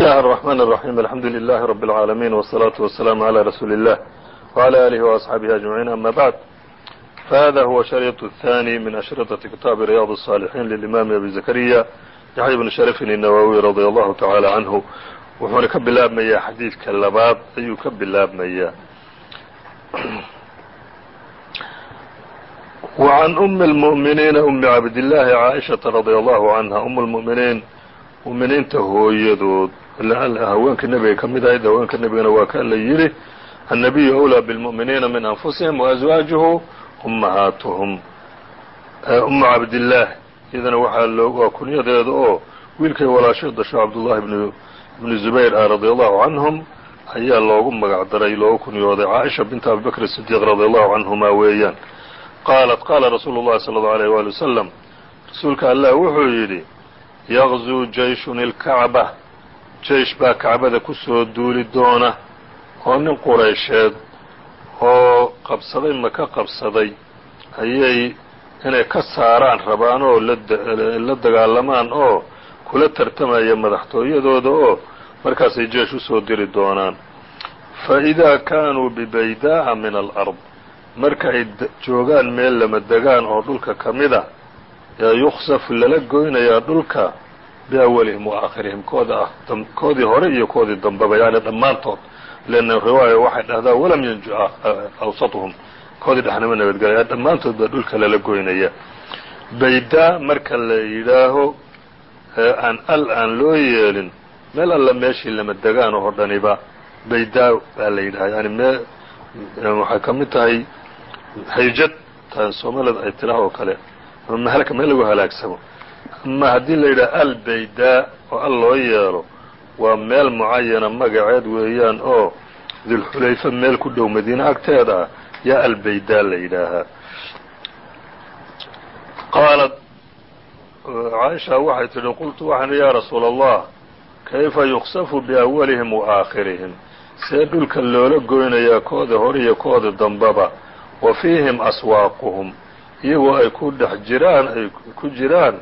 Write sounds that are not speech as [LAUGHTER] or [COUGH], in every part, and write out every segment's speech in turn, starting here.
الله الرحمن الرحيم الحمد لله رب العالمين والصلاة والسلام على رسول الله وعلى آله وأصحابه أجمعين أما بعد فهذا هو شريط الثاني من أشرطة كتاب رياض الصالحين للإمام أبي زكريا يحيى بن شرف النووي رضي الله تعالى عنه wuxuuna ka bilaabmayaa xadiidka labaad ayuu ka bilaabmayaa وعن أم المؤمنين أم cabdاللahi caaئشhaةa رضي الله عنها أم المؤمنين mؤminiinta hooyadood haweenka nebiga ka mid ahayd haweenka nebigana waa ka la yidhi النabiyu أwlىa bالمؤminiina min أنfusihim وأزwaaجuhu أmahaatuhum umu cabdالlah iyadana waxaa waa kunyadeeda oo wiilkay walaasho dasho cabdullahi ibnu zubayr ah radi allahu canhum ayaa loogu magac daray loogu kunyooday caaisha binta abibakr sidiiq radi allahu canhuma weeyaan qaalat qaala rasuulu llahi sala allau alayh waali wasalam rasuulka allah wuxuu yidhi yaqzuu jayshun ilkacba jeysh baa kacbada ku soo duuli doona oo nin quraysheed oo qabsaday maka qabsaday ayay inay ka saaraan rabaan oo la dagaalamaan oo kula tartamaya madaxtooyadooda oo markaasay jeesh u soo diri doonaan fa idaa kaanuu bibaydaa'a min alard marka ay joogaan meel lama degaan oo dhulka ka mida yaa yuksafu lala goynayaa dhulka biawalihim wa aakhirihim kooda ah koodii hore iyo koodii dambeba yani dhammaantood leanna riwaaya waxay dhahdaa walam yanju awsatuhum koodii dhexnama nabadgelaya dhammaantood baa dhulka lala goynaya baydaa marka la yidhaaho aan al aan loo yeelin meel alla meeshii lama degaan oo dhaniba baydaa baa la yidhaha yani mee waxay ka tahay hayjad tan soomaalida ay tiraah oo kale mahalka meel lagu halaagsamo ama haddii la yidhaha al baydaa oo al loo yeelo waa meel mucayana magaceed weeyaan oo dilxulayfa meel ku dhow madiine agteeda ah yaa albaydaa la yidhaahaa qaalat caaisha waxay tidhi qultu waxaan yaa rasuula allah kayfa yuksafu biawalihim wa aakhirihim? See dhulka loola goynayaa kooda hore iyo kooda dambaba wa fiihim aswaaquhum iyagoo ay ku dhex jiraan ay ku jiraan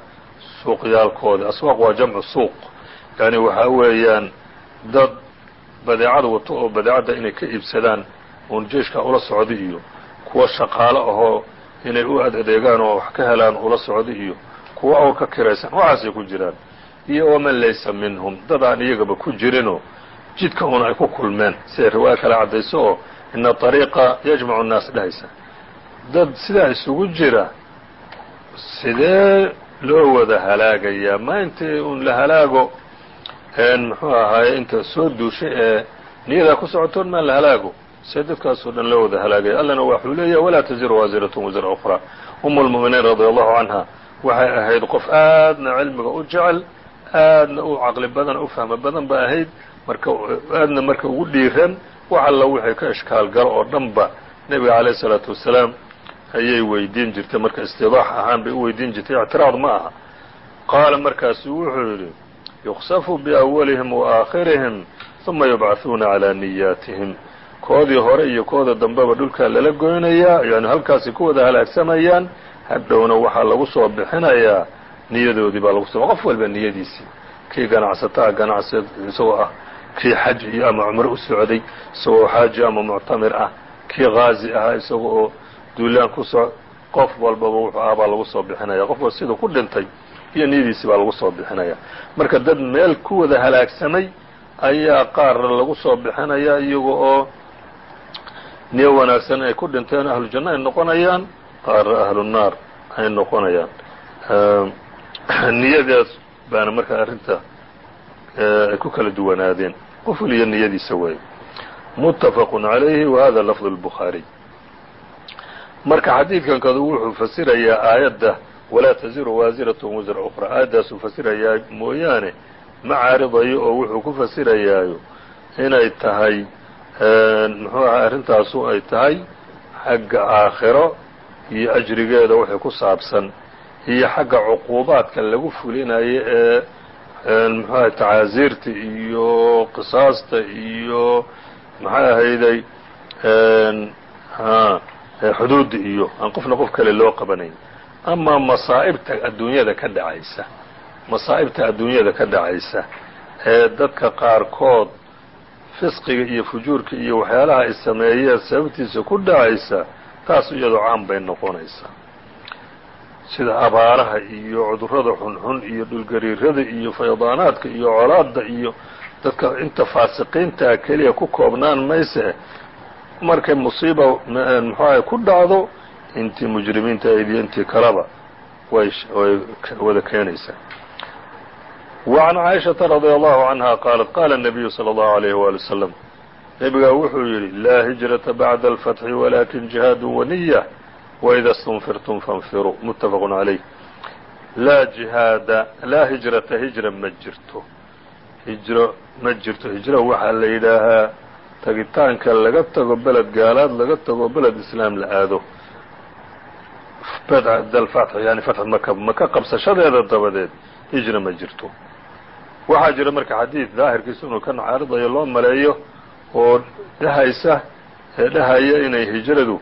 suuqyaalkooda. Aswaaq waa jamcu suuq. Yani waxaa weeyaan dad badeecad wato oo badeecadda inay ka iibsadaan uun jeeshka ula socda iyo kuwa shaqaalo ahoo inay u ad adeegaan oo wax ka helaan ula socda iyo kuwa oo ka kiraysan waxaasay ku jiraan. Iyo waman laysa minhum dad aan iyagaba ku jirinoo jidka un ay ku kulmeen siday riwaaya kale caddayso oo ina طariiqa yajmacu nnaas dhahaysa. Dad sidaa isugu jira sidee loo wada halaagayaa ma intii un la halaago muxuu ahaaye inta soo duushay ee niyadaa ku socotoon maan la halaago. See dadkaasoo dhan loo wada halaagaya. Allana waxuu leeyahay walaa taziru waasiratun wasra ukhraa. Umu lmu'miniin radi allahu canha waxay ahayd qof aadna cilmiga u jecel aadna u caqli badan u fahmo badan ba ahayd. Marka aadna marka ugu dhiiran wax alla wixii ka ishkaal galo oo dhanba nebiga calayh isalaatu wasalaam ayay weydiin jirtay. Marka istidaax ahaan bay u weydiin jirtay. Ictiraad ma aha. Qaala markaasu wuxuu yidhi yuksafu biawalihim wa aakhirihim uma yubcahuuna calaa niyaatihim. Koodii hore iyo kooda dambeba dhulkaa lala goynayaa yani halkaasay ku wada halaagsamayaan hadhowna waxaa lagu soo bixinayaa niyadoodii baa lagu soo qof walba niyadiisii kii ganacsataa ganacsi isagoo ah kii xaj iyo ama cumro u socday isagoo xaaji ama muctamir ah kii qaazi ahaa isaga oo duulaan ku soc qof walbaba wuxuu ah baa lagu soo bixinaya. Qof walba siduu ku dhintay iyo niyadiisii baa lagu soo bixinaya. Marka dad meel ku wada halaagsamay ayaa qaarna lagu soo bixinaya iyaga oo niyo wanaagsan ay ku dhinteen ahlu janno ay noqonayaan qaarna ahlu naar ay noqonayaan. [CLEARS THROAT] Niyadaas baana marka arrinta ay ku kala duwanaadeen. Qof waliya niyadiisa waaye muttafaqu calayhi wa hada lafdu lbukhaariy marka xadiidkan kadu wuxuu fasirayaa aayadda walaa taziru waasiratun wasra ukhra. Aayaddaasuu fasirayaa mooyaane ma caaridayo oo wuxuu ku fasirayaayo inay tahay muxuu ahaa arrintaasu ay tahay xagga aakhiro iyo ajrigeeda wixii ku saabsan iyo xagga cuquubaadka lagu fulinayo ee muxuu ahay tacaasiirta iyo qisaasta iyo maxay ahayday xuduudda iyo aan qofna qof kale loo qabanayn. Ama masaa'ibta adduunyada ka dhacaysa. Masaa'ibta adduunyada ka dhacaysa ee dadka qaarkood fisqiga iyo fujuurka iyo waxyaalaha ay sameeyeen sababtiisa ku dhacaysa taas iyadoo caan bay noqonaysaa. Sida abaaraha iyo cudurrada xunxun iyo dhulgariirada iyo faydaanaadka iyo colaadda iyo dadka inta faasiqiintaa keliya ku koobnaan mayse markay musiiba muxuaha ku dhacdo intii mujrimiinta ayd iyo intii kaleba way way wada keenaysaa وعn cائiشhaةa رadي الله عanهa qaalat qala النabiyu slى الlaه عalيه wali وsلم nebigaa wuxuu yidhi laa hiجraةa baعda الفتحi walakin جihaad waniya وإida اsتنfirtum faاnfiruu mutafq عalيh laa jihaada laa hijrata hijra ma jirto hijro ma jirto hijro waxaa la yidhaahaa tagitaanka laga tago beled gaalaad laga tago beled islaam la aado. Yani fatx maka maka qabsashadeeda dabadeed hijra ma jirto. Waxaa jira marka xadiid daahirkiisa inuu ka nacaaridayo loo maleeyo oo dhahaysa ee dhahaya inay hijradu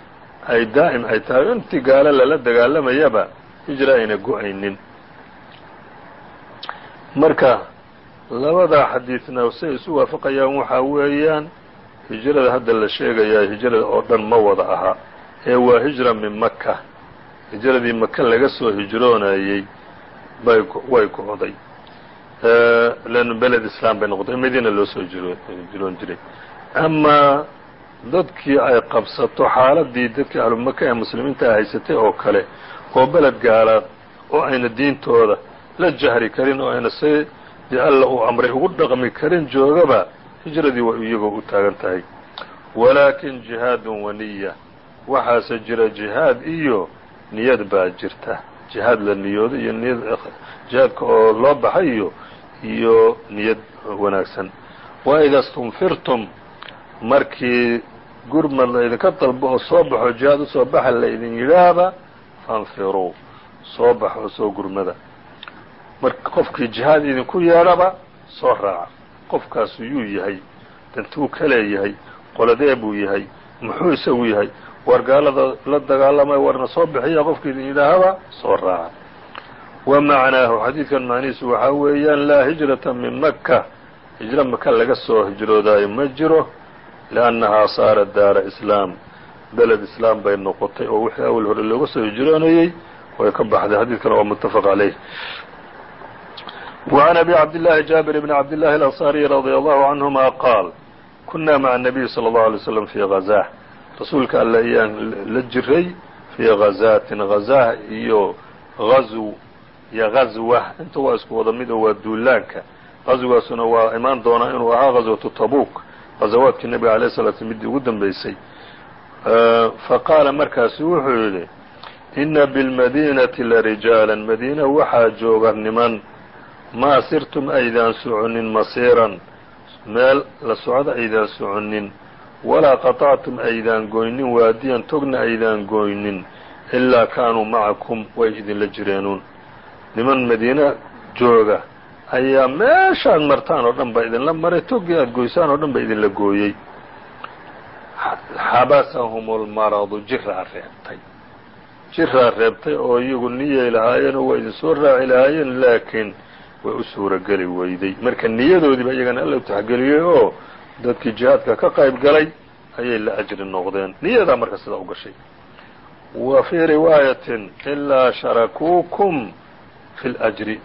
ay daa'im ay tahay intii gaalo lala dagaalamayaba hijra ayna go'aynin. Marka labadaa xadiidna say isu waafaqayaan waxaa weeyaan hijrada hadda la sheegayaa hijrada oo dhan ma wada aha. Ee waa hijra min maka hijradii maka laga soo hijroonayey bay way go'day leannu beled islaam bay noqotay madiina loo soo hijroon jiray. Amaa dadkii ay qabsato xaaladii dadkii ahlumaka ee muslimiinta haysatay oo kale oo beled gaalaad oo ayna diintooda la jahri karin oo ayna si alla uu amray ugu dhaqmi karin joogaba hijradii way iyagoo u taagan tahay. Walaakin jihaadun waniya waxaase jira jihaad iyo niyad baa jirta. Jihaad la niyoodo iyo niyad jihaadka oo loo baxayo iyo niyad wanaagsan. Wa ida stunfirtum markii gurmad laydinka dalbo oo soo baxo jihaad u soo baxa laydin yidhaahba fanfiruu. Soo bax oo soo gurmada. Marka qofkii jihaad idinku yeedhaba soo raaca qofkaasu yuu yahay dantuu ka leeyahay qoladee buu yahay muxuu isagu yahay war gaalada la dagaalamay warna soo bixiya qofkii yidhaahaba soo raaca. Wa macnaahu xadiidkan macnihiisu waxaa weeyaan laa hijrata min maka hijro maka laga soo hijroodaayo ma jiro liannahaa saarat daara islaam beled islaam bay noqotay oo wixii awal hore looga soo hijroonayey way ka baxday xadiidkana waa muttafaq caleyh وعn أbي cabdاللahi jaaبir بn cabdالlahi الأnصاriي رadي الله عanهuma qaal kuna mعa النabiي slى الlه عlيه وsلم fي غazاة rasuulka alle ayaan la jiray fii غazaatin غazاة iyo غazw iyo غazوة inta waa isku wada mid oo waa duulaanka غazwaasuna waa imaan doonaa inuu ahaa غazwaةu tabuk غazawaadkii nebiga عalيه الصلاة sl midii ugu dambeysay faqaala markaasu wuxuu yidhi إna bالmadinaةi larijaaلا madiina waxaa jooga niman maa sirtum aydaan soconin masiiran? Meel la socdo aydaan soconin. Walaa qaطactum aydaan goynin waadiyan togna aydaan goynin ilaa kaanuu macakum way idinla jireenuun. Niman madiine jooga ayaa meeshaad martaan oo dhan ba idinla maray toggii aad goysaan oo dhan ba idinla gooyey. Xabasahum lmaradu jiraa reebtay. Jiraa reebtay oo iyagu niyay lahaayeen oo waa idin soo raaci lahaayeen laakiin way u suurageli weyday. Marka niyadoodiiba iyagana alla taxgeliyey oo dadkii jihaadka ka qayb galay ayay la ajri noqdeen. Niyadaa marka sidaa u gashay. Wa fii riwaayatin ilaa sharakuukum fi اljri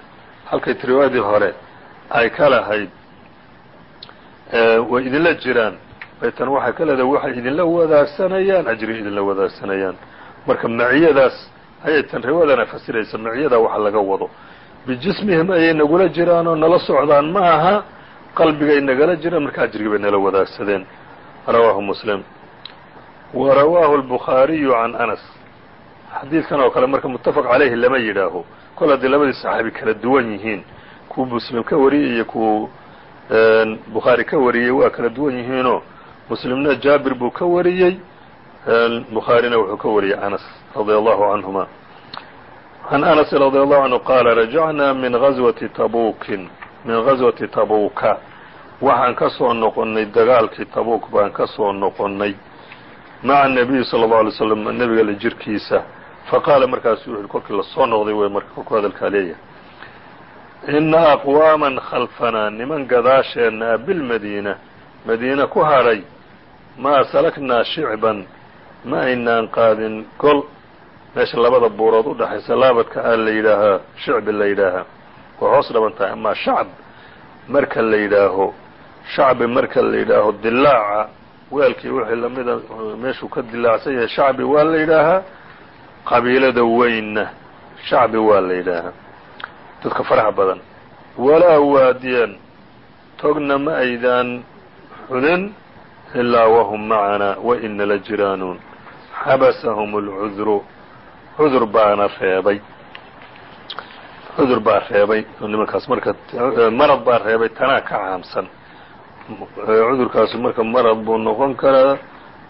halkay riwaayadii hore ay ka lahayd way idinla jiraan. Baytan waxay ka leedahay waxay idinla wadaagsanayaan ajri idinla wadaagsanayaan marka maciyadaas ayay tan riwaayadana fasiraysa maciyadaa waxa laga wado bijismihim ayay nagula jiraan oo nala socdaan ma aha qalbigay nagala jiraan marka ajrigii bay nala wadaagsadeen. Rawaahu muslim. Wa rawaahu albukhaariyu can anas. Xadiidkan oo kale marka muttafaq calayhi lama yidhaaho. Kol haddii labadii saxaabi kala duwan yihiin kuwa muslim ka wariyey iyo kuwa bukhaari ka wariyey waa kala duwan yihiinoo muslimna jaabir buu ka wariyey bukhaarina wuxuu ka wariyey anas radia allahu canhuma عن أنس رضي الله عنه قال رجعنا من غزوة tabukin min غزوةi tabuka waxaan ka soo noqonnay dagaalkii tabuk baan ka soo noqonnay maca النabiyi slى الlه عlay slam nebiga la jirkiisa faqaala markaasu wuxu kolkii lasoo noqday wey marka kolku hadalkaa leeyahay ina aqwaaman khalfanaa niman gadaasheenna a bilmadiina madiina ku hadhay maa salaknaa shicban ma aynaan qaadin gol meesha labada buurood u dhaxaysa laabadka a la yidhaahaa shicbi la yidhaahaa waa hoos dhaban tahay amaa shacb marka la yidhaaho shacbi marka la yidhaaho dilaaca weelkii wixii lamida meeshuu ka dilaacsan yahay shacbi waa la yidhaahaa qabiilada weynna shacbi waa la yidhaahaa dadka faraha badan walaa waadiyan togna ma aydaan xunin ilaa wahum macanaa wa inala jiraanuun xabasahum اlcudru cudur baana reebay. Cudur baa reebay nimankaas marka marad baa reebay tanaa ka caamsan. Cudurkaasi marka marad buu noqon karaa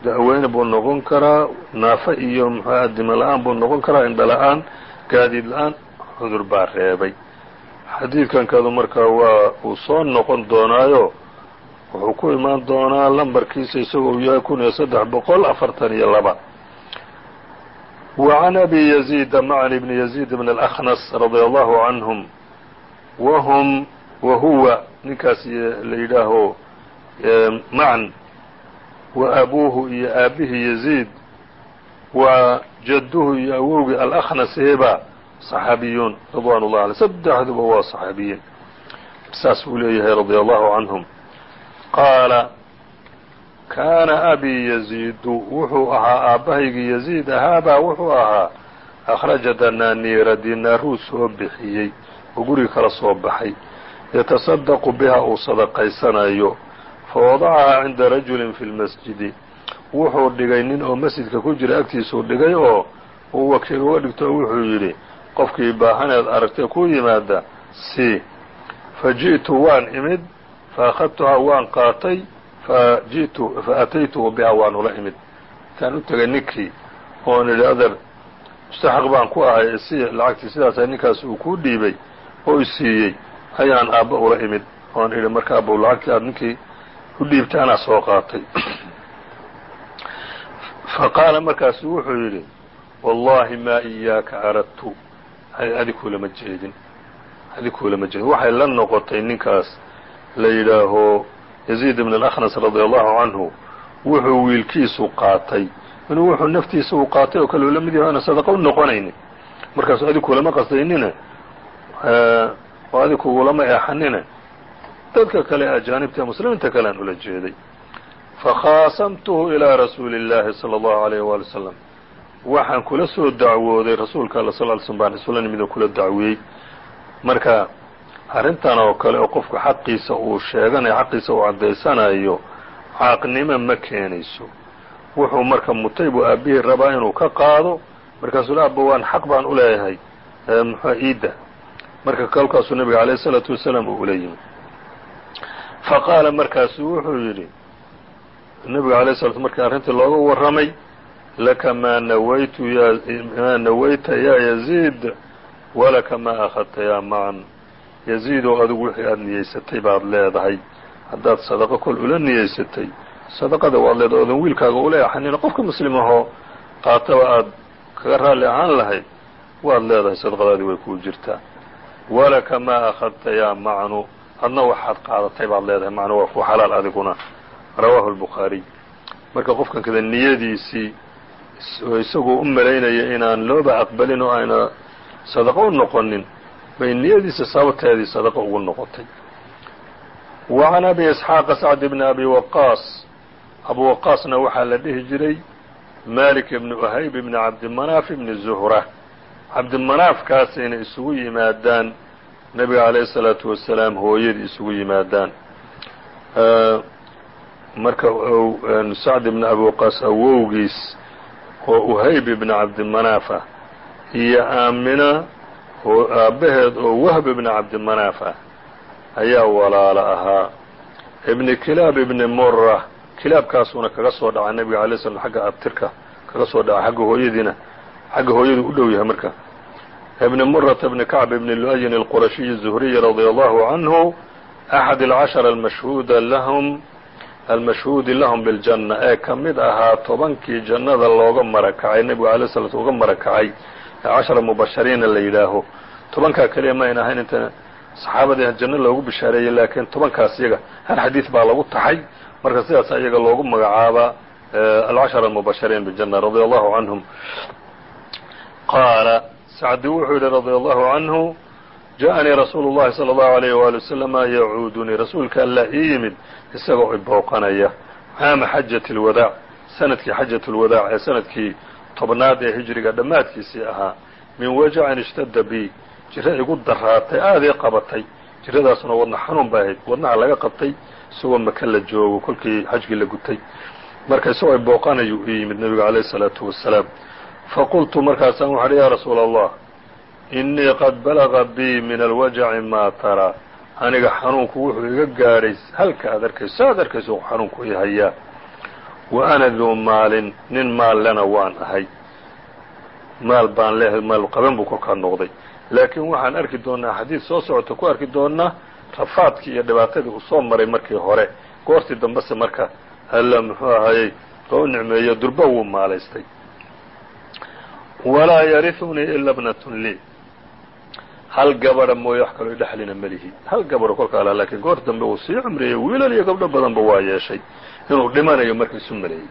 da'weyne buu noqon karaa naafo iyo muxuaha dima la'aan buu noqon karaa indho la'aan gaadiid la'aan cudur baa reebay. Xadiidkankadu marka waa uu soo noqon doonaayo wuxuu ku imaan doonaa lambarkiisa isagoo yahay kun iyo saddex boqol afartan iyo laba وعن أbي يزيد معن بن يزيد بن الأخنس رضي الله عنهم وهم وهuوa ninkaas la yidhaaho معن وأbuuhu iyo aabihii يزيد wa jadhu iyo awowgii الأخنس heba صحاaبiyuun رضوان الله عليه سddexduba waa صحaabiyiin saas buu leeyahay رضي الله عنهم qاaل kaana abii yaziidu wuxuu ahaa aabbahaygii yaziid ahaabaa wuxuu ahaa akhraja danaaniira dinaaruu soo bixiyey oo guriga kala soo baxay. Yatasadaqu biha uu sadaqaysanayo. Fa wadacahaa cinda rajulin fi lmasjidi wuxuu dhigay nin oo masjidka ku jira agtiisuu dhigay oo uu wakiil uga dhigto wuxuu yidhi qofkii baahaneed aragtee ku yimaada si. Fa ji'tu waan imid fa akhadtuhaa waan qaatay faataytuhu biha waan ula imid. Intaan u tegay ninkii oon idhi adeer mustaxaq baan ku ahay lacagtii sidaasa ninkaas uu kuu dhiibay oo isiiyey ayaan aabba ula imid. Oon idhi marka abow lacagtii aad ninkii u dhiibtay anaa soo qaatay. Faqaala markaasu wuxuu yidhi wallahi maa iyaaka aradtu adikuulama jeedin adikuulama jeedin. Waxay la noqotay ninkaas la yidhaaho yaziid ibn alaknas radia allahu canhu wuxuu wiilkiisu qaatay. Inuu wuxuu naftiisa uu qaatay oo kale la mid la mid yahay oona sadaqo u noqonaynin markaasu adikulama qasaynine oo adikugulama eexanine? Dadka kale ajaanibta ee muslimiinta kale aan ula jeeday. Fakhaasamtuhu ilaa rasuuli اllaahi salى allahu alayh waali wasalam waxaan kula soo dacwooday rasuulka alla sal l slm baan isula nimid oo kula dacwiyey. Marka arrintan oo kale oo qofku xaqiisa uu sheeganayo xaqiisa uu caddaysanayo caaqnimo ma keenayso. Wuxuu marka mutay buu aabbihii rabaa inuu ka qaado. Markaasuu la abba waan xaq baan u leeyahay. Muxua iidda marka kolkaasuu nabiga alayh isalaatu wasalaam uu ula yimi fa qaala markaasuu wuxuu yidhi nabiga alayh slat markii arrintii looga warramay laka maa nawaytu maa nawayta yaa yaziid walaka maa akhadta yaa macan yaziidow adigu wixii aada niyeysatay baad leedahay. Haddaad sadaqo kol ula niyeysatay. Sadaqada waad leedahay oodan wiilkaaga ula axanina qofka muslim ahoo qaataba aad kaga raalli ahaan lahayd waad leedahay sadaqadaadii way kuu jirtaa walaka maa akhadta yaa macnu. Adna waxaad qaadatay baad leedahay macnu waa ku xalaal adiguna. Rawaahu albukhaariy marka qofkan kada niyadiisii isagoo u malaynaya inaan looba aqbalin oo ayna sadaqo u noqonin bay niyadiisa sababteedii sadaqo ugu noqotay. Wa can abi isxaaqa sacd bni abi waqaas. Abu waqaasna waxaa la dhihi jiray malik ibni uhayb ibni cabdimanaaf ibni zuhra. Cabdimanaafkaasayna isugu yimaadaan. Nebiga calayhi isalaatu wasalaam hooyadii isugu yimaadaan. Marka sacd ibni abi waqaas awowgiis oo uhayb ibni cabdimanaaf ah iyo aamina oo aabbaheed oo wahb ibni cabdimanaaf ah ayaa walaalo ahaa. Ibni kilaab ibni mura kilaabkaasuuna kaga soo dhaca nebiga alay slam xagga abtirka kaga soo dhaca xagga hooyadiina xagga hooyadu u dhow yahay marka. Ibni murata bni kacb ibni lu'yin alqurashiyi الzuhriyi radia allahu canhu axad alcashara almashhuuda lahum almashhuudi lahum biljanna ee ka mid ahaa tobankii jannada looga marakacay nebigu alay slat uga marakacay cashara mubashariina la yidhaaho. Tobankaa keliya ma ayn ahayn inta saxaabadii janno loogu bishaareeyey laakiin tobankaas iyaga hal xadiid baa lagu taxay. Marka sidaas iyaga loogu magacaabaa alcashara almubashiriin bijanna radia allahu canhum qaala sacdi wuxuu yidhi radia allahu canhu ja'anii rasuulu llahi sala allahu alayh waali wasalama yacuudunii rasuulka allah ii yimid isagoo i booqanaya. Caama xajati lwadaac sannadkii xajat lwadaac ee sannadkii tobnaad ee hijriga dhammaadkiisii ahaa min wajacin ishtada bi jiro igu daraatay aada ii qabatay. Jiradaasuna wadna xanuun bay ahayd wadnaha laga qabtay isagoo maka la joogo kolkii xajkii la gutay. Marka isagoo ay booqanayu ii yimid nebigu calayh isalaatu wasalaam faqultu markaasaan waxaa hi ya rasuula allah innii qad balaga bii min alwajaci maa taraa aniga xanuunku wuxuu iga gaadhay halka aad arkayso aad arkayso xanuunku i hayaa wa ana duu maalin nin maal lena waan ahay maal baan leehay maal qaban buu kolkaa noqday laakiin waxaan arki doonnaa xadiid soo socota ku arki doonnaa rafaadkii iyo dhibaatadii uu soo maray markii hore goortii dambese marka alla muxuu ahayey oo u nicmeeyo durba wuu maalaystay walaa yariثunii ila bnatun lii hal gabadha mooye wax kaloo dhexlina melihi hal gabadho kolka alaa goor dambe uu sii cumriyey wiilal iyo gabdho badanba waa yeeshay inuu dhimanayo marka isu maleeyey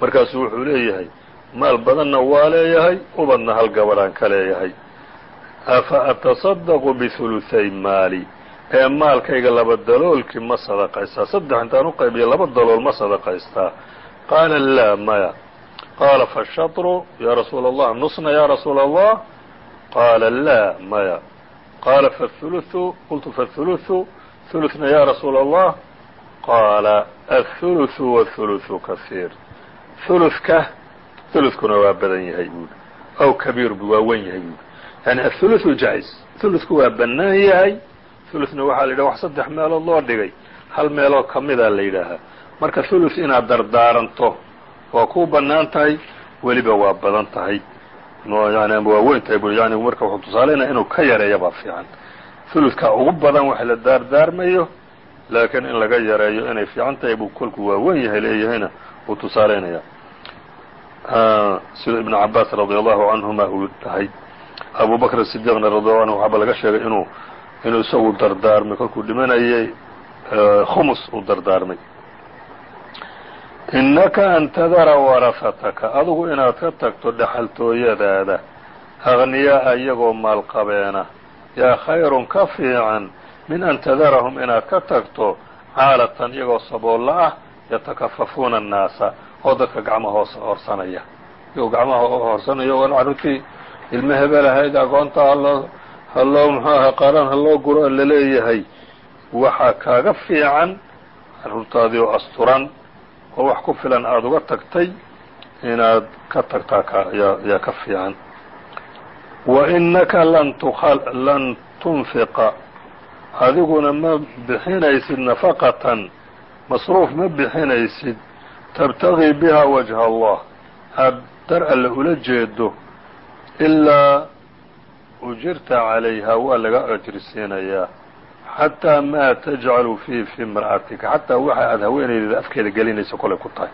markaasuu wuxuu leeyahay maal badanna waa leeyahay ubadna hal gabadhaan ka leeyahay. Afa atasadaqu bihuluhay maali? Ee maalkayga laba daloolkii ma sadaqaystaa saddex intaan u qaybiyo laba dalool ma sadaqaystaa. Qaala laa maya. Qaala fashatru yaa rasuul allah nusna yaa rasuul allah qaala laa maya qaala faالثuluثu qultu faالثuluثu ثuluثna ya rasuula الlah qaala aلثuluثu wالثuluثu kahiir ثuluثka ثuluثkuna waa badan yahay buuhi aw kabiir bu waa wen yahay buuhi yani aلثuluثu jais ثuluثku waa bannaan yahay ثuluثna waxaa la yidhaha wax saddex meelood loo dhigay hal meeloo ka mida la yidhaahaa marka ثuluث inaad dardaaranto waa kuu bannaan tahay weliba waa badan tahay yani waa weyn tahay bu yani marka wuxuu tusaalaynaya inuu ka yareeya baa fiican. ثuluثka ugu badan wax la daardaarmayo laakiin in laga yareeyo inay fiican tahay buu kolku waa wen yahay leeyahayna uu tusaalaynaya sida ibn cabaas radi allahu canhuma uu dhahay abu bakr sidiqna radi allahu anhu waxaaba laga sheegay inuu inuu isagu dardaarmay kolkuu dhimanayay khumus uu dardaarmay innaka an tadara warahataka adigu inaad ka tagto dhexaltooyadaada agniyaa'a iyagoo maalqabeena yaa khayrun ka fiican min an tadarahum inaad ka tagto caalatan iyagoo saboolla ah yatakafafuuna annaasa oo dadka gacma hoos horsanaya iyagoo gacmaha horsanaya oo carruurtii ilmo hebel agoonta haloo haloo muxuu aha qaran haloo guro la leeyahay waxaa kaaga fiican carruurtaadii oo asturan oo wax ku filan aada uga tagtay inaad ka tagtaa yaa ka fiican. Wa lan lan tunfiqa. Adiguna ma bixinaysid nafaqatan. Masruuf ma bixinaysid. Tabtagii biha wajha allah. Aad dar alle ula jeedo ilaa ujirta calayha waa laga ajrisiinayaa xataa maa tajcalu fii fi imra'atika xataa waxa aad haweenaydeeda afkeeda gelinaysa kolay ku tahay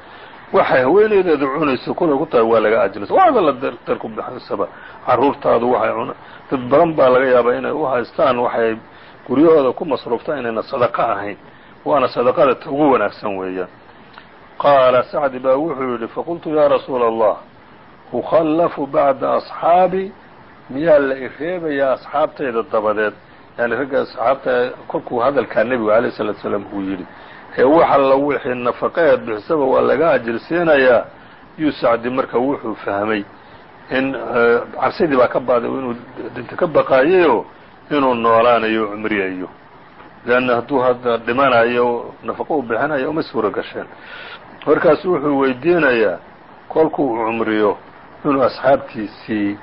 waxay haweenaydeeda cunaysa kolay ku tahay waa laga ajrinaysa waada la darku bixisaba carruurtaadu waxay cuna dad badan baa laga yaabaa inay u haystaan waxay guryahooda ku masruuftaan inayna sadaqo ahayn waana sadaqada ta ugu wanaagsan weeyaan qaala sacdi baa wuxuu yidhi faqultu yaa rasuula allah ukhallafu bacda asxaabi miyaa la ireebayaa asxaabtayda dabadeed yani ragga asxaabta kolkuu hadalkaa nebigu alayh salatu salaam uu yidhi ee wax alla wixii nafaqeed bixisaba waa laga ajirsiinayaa yuu sacdi marka wuxuu fahmay in cabsidii baa ka baaday inuu dinta ka baqaayayoo inuu noolaanayo cumriyayo leanna hadduu hadda dhimanayo nafaqo u bixinayo uma suuro gasheen. Markaasu wuxuu weydiinayaa kolkuu cumriyo inuu asxaabtiisii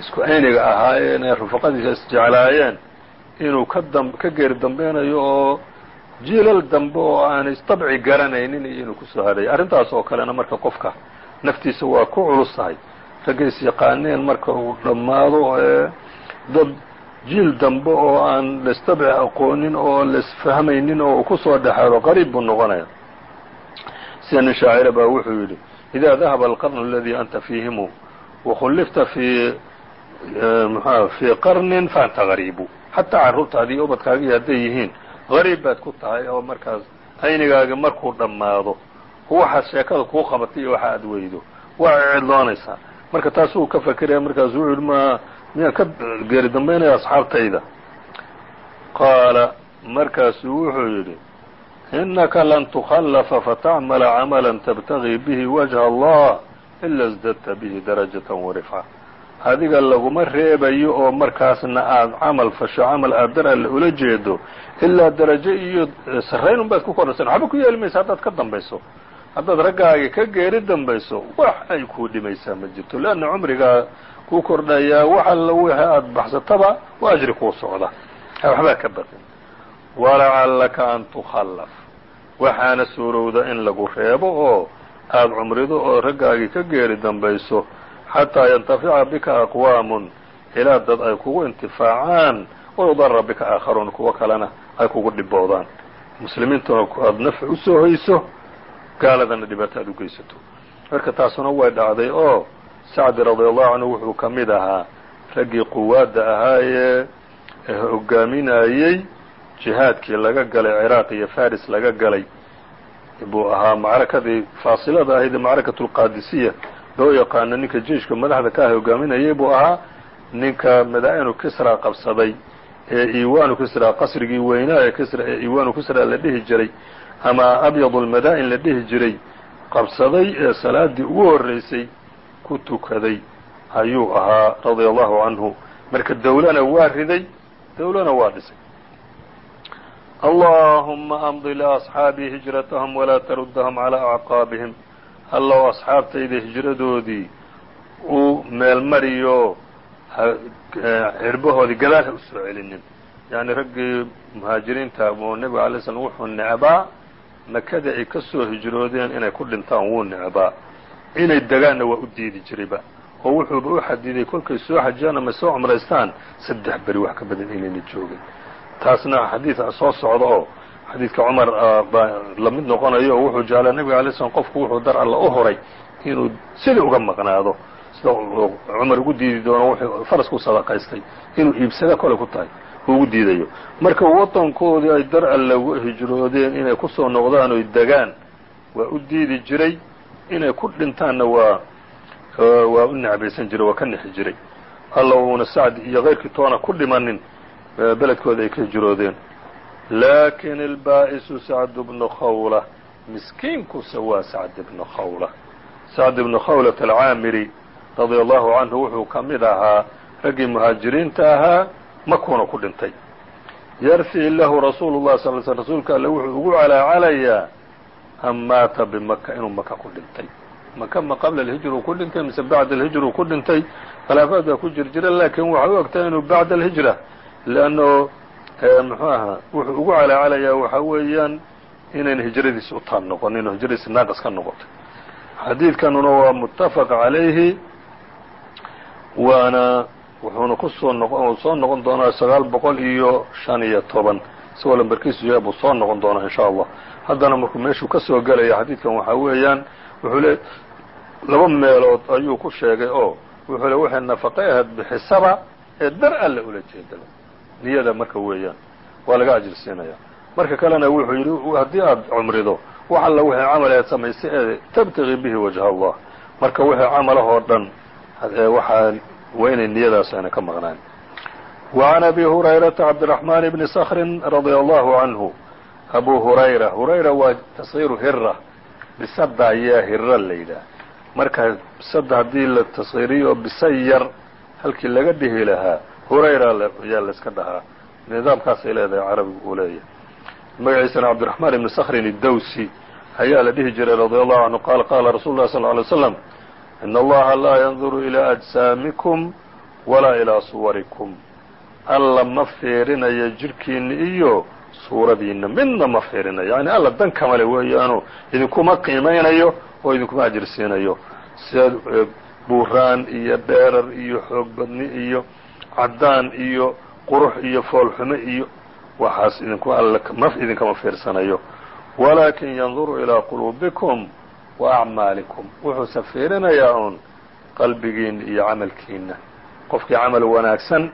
isku ayniga ahaayeen ee rufaqadiisa isjeclaayeen inuu ka geeri dambeynayo oo jiilal dambe oo aan istabci garanaynin iyo inuu ku soo hadhayo arrintaas oo kalena marka qofka naftiisa waa ku culus tahay ragga is yaqaaneen marka uu dhammaado ee dad jiil dambe oo aan laistabci aqoonin oo laisfahmaynin oo uu ku soo dhexeelo qariib buu noqonaya sida nin shaacira baa wuxuu yidhi idaa dahaba alqarnu aladii anta fiihimu wakhulifta fii mxua fii qarnin faanta gariibu xataa carruurtaadi iyo ubadkaagii hadday yihiin qariib baad ku tahay oo markaas aynigaagi markuu dhammaado waxaad sheekada kuu qabatay waxa aad weydo waa cidloonaysaa marka taasuu ka fakeraya markaasu wuxu yihi ma miyaan ka geeri dambaynaya asxaabtayda? Qaala markaasuu wuxuu yidhi inaka lan tukhallafa fatacmala camala tabtagii bihi wajha allah ila sdadta bihi darajata warifca adiga laguma reebayo oo markaasna aad camal fasho camal aad dar alle ula jeedo ilaa darajo iyo sarrayn un baad ku koraysan. Waxba ku yeeli maysa haddaad ka dambayso. Haddaad raggaagi ka geeri dambayso wax ay kuu dhimaysaa ma jirto. Leanna cumrigaa kuu kordhayaa wax alla wixii aada baxsataba waa ajri kuu socda. Waxbaa ka badin. Walacallaka an tukhallaf. Waxaana suurowda in lagu reebo oo aada cumrido oo raggaagii ka geeri dambayso xataa yantafica bika aqwaamun ilaa dad ay kugu intifaacaan wayudara bika aakharuun kuwo kalena ay kugu dhiboodaan muslimiintuna aada nafci u soo hoyso gaaladana dhibaato aad u geysato marka taasuna way dhacday oo sacdi radiallahu canhu wuxuu ka mid ahaa raggii quwaadda ahaa ee hogaaminayey jihaadkii laga galay ciraaq iyo faris laga galay buu ahaa macrakadii faasilada ahayd ee macrakatu lqaadisiya loo yaqaano ninka jeiشhka madaxda ka ah hogaaminayay buu ahaa ninka madaa'inu kisra qabsaday ee iwaanu kisra qasrigii weynaa kisra ee iwaanu kisra la dhihi jiray ama abyadu lmadaa'in la dhihi jiray qabsaday ee salaadii ugu horreysay ku tukaday ayuu ahaa radia allahu canhu marka dawlana waa riday dawlana waa dhisay. Allahuma amdi liasxaabii hijratahum walaa taruddahum calaa acqaabihim allow asxaabtayda hijradoodii uu meelmariyo cirbahoodii gadaal ha u soo celinin. Yani raggii muhaajiriinta oo nebiga alay slam wuxuu necbaa makada ay ka soo hijroodeen inay ku dhintaan wuu necbaa. Inay degaanna waa u diidi jirayba oo wuxuuba u xadiday kolkay soo xajiyaan ama soo cumraystaan saddex beri wax ka badan inayna joogin. Taasna xadiid soo socda oo xadiidka cumar baa la mid noqonayo oo wuxuu jeclaa nebiga alay slam qofku wuxuu dar alla u horay inuu sidii uga maqnaado. Sida cumar ugu diidi doono wuxuu farasku sadaqaystay inuu iibsada kole ku tahay ugu diidayo. Marka wadankoodii ay dar alle uga hijroodeen inay ku soo noqdaan oy degaan waa u diidi jiray inay ku dhintaanna waa waa u necbaysan jiray waa ka nexi jiray. Alla uuna sacd iyo keyrkii toona ku dhimanin beledkooda ay ka hijroodeen laakiin albaa'isu sacd bnu khawla miskiinkuse waa sacd ibnu khawla sacd ibnu khawlat alcaamiri radia allahu canhu wuxuu ka mid ahaa raggii muhaajiriinta ahaa makuuna ku dhintay yarfii lahu rasuulu llahi sal sl rasuulka alle wuxuu ugu calaacalayaa an maata bimaka inuu maka ku dhintay maka ma qabla alhijr ku dhintay mise bacda alhijr ku dhintay khilaafaad baa ku jir laakiin waxay u ogtahay inuu bacda alhijra leanno muxuu ahaa wuxuu ugu calaacalayaa waxa weeyaan inayn hijradiisi u noqonin oo hijradiisi naaqis ka noqotay. Xadiidkanuna waa muttafaq calayhi waana wuxuuna ku soo noqon soo noqon doonaa sagaal boqol iyo shan iyo toban. Isagoo lambarkiisu yahay buu soo noqon doonaa in sha allah. Haddana markuu meeshuu ka gelaya xadiidkan waxaa weeyaan wuxuu le laba meelood ayuu ku sheegay oo wuxuu le waxay nafaqe ahayd bixisaba ee dar alle ula jeedaba niyada marka weeyaan waa laga ajirsiinaya marka kalena wuxuu yidhi haddii aad cumrido wax alla wixii camal aad samaysay ee tabtagi bihi wajha allah marka wixii camalahoo dhan waxaa waa inay niyadaas ayna ka maqnaan وعn أbي هurayرaةa cabdالرحمن بن صkr رadي الله عanه أbu هurayra هurayra waa taصغيru hira bisada ayaa hira la yidhaah marka bisada haddii la taصغiriyo bisa yar halkii laga dhihi lahaa hurayra yaa layska dhahaa. Nidaamkaasay leedahay carabigu uu leeyahay. Magaciisana cabdiraxmaan ibni skrin idowsi ayaa la dhihi jiray radi allahu canhu qaal qaala rasuulu lah sal alay slam in allaha laa yanduru ilaa ajsaamikum walaa ilaa suwarikum. Alla ma fiirinayo jirhkiinna iyo suuradiinna midna ma fiirinayo yani alla dan kamale weeyaanu idinkuma qiimaynayo oo idinkuma ajirsiinayo. Sida eh, buuraan iyo dheerar iyo xoog badni iyo caddaan iyo qurux iyo foolxumo iyo waxaas idinku alla ma idinkama fiirsanayo. Walakin yanduru ilىa quluubikum wa acmaalikum. Wuxuuse fiirinayaa uun qalbigiina iyo camalkiina qofkii camal wanaagsan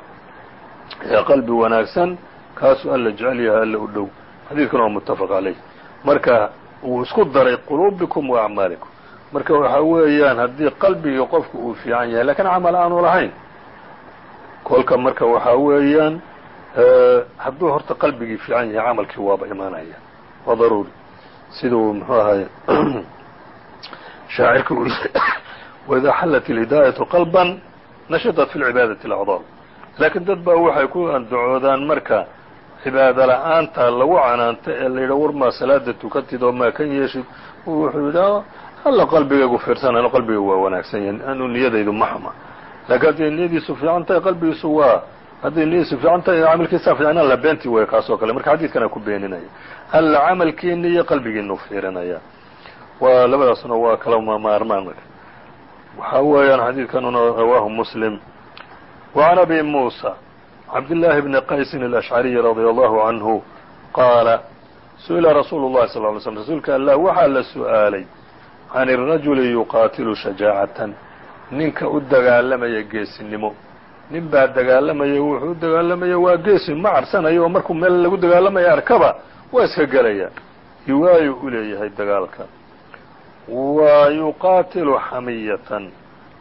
ee qalbi wanaagsan kaasuu alla jecel yahay alla u dhow. Xadiidkuna waa muttafaq calayh. Marka wuu isku daray quluubikum wa acmaalikum. Marka waxa weeyaan haddii qalbigii qofku uu fiican yahay lakiin camal aanu lahayn kolka marka waxaa weeyaan hadduu horta qalbigii fiican yahay camalkii waaba imaanaya. Waa daruuri. Siduu muxuu ahay [CLEARS THROAT] shaacirka uu [COUGHS] waidaa xallat ilhidaayatu qalban nashadat fi lcibaadati alacdaa laakiin dad baa waxay ku andacoodaan marka cibaado la'aanta lagu canaanta ee la yidha war maa salaada tukatid oo maa kan yeeshid. Wuxuu yidhaa alla qalbigaygu fiirsan ano qalbigaygu waa wanaagsan yahay anu niyadaydu ma laakiin hadday niyadiisu fiican tahay qalbigiisu waa hadday niyadiisu fiican tahay camalkiisaa fiicnaan la beentii way kaasoo kale marka xadiidkana ku beeninaya alla camalkiina iyo qalbigiinu fiirinaya waa labadaasuna waa kala maarmaan marka waxaa weeyaan xadiidkanuna rawaahu muslim وعn abi muسى cabdاللahi بn qaysin الأشcariي radي allahu عanhu qaala suئila rasuulu الlahi صl ly slm rasuulka allah waxaa la su'aalay can الrajuli yuqaatilu shajaacatan ninka u dagaalamaya geesinimo. Nin baa dagaalamaya wuxuu u dagaalamaya waa geesi ma carsanayo oo markuu meel lagu dagaalamaya arkaba waa iska gelaya hiwaayu u leeyahay dagaalka. Wa yuqaatilu xamiyatan.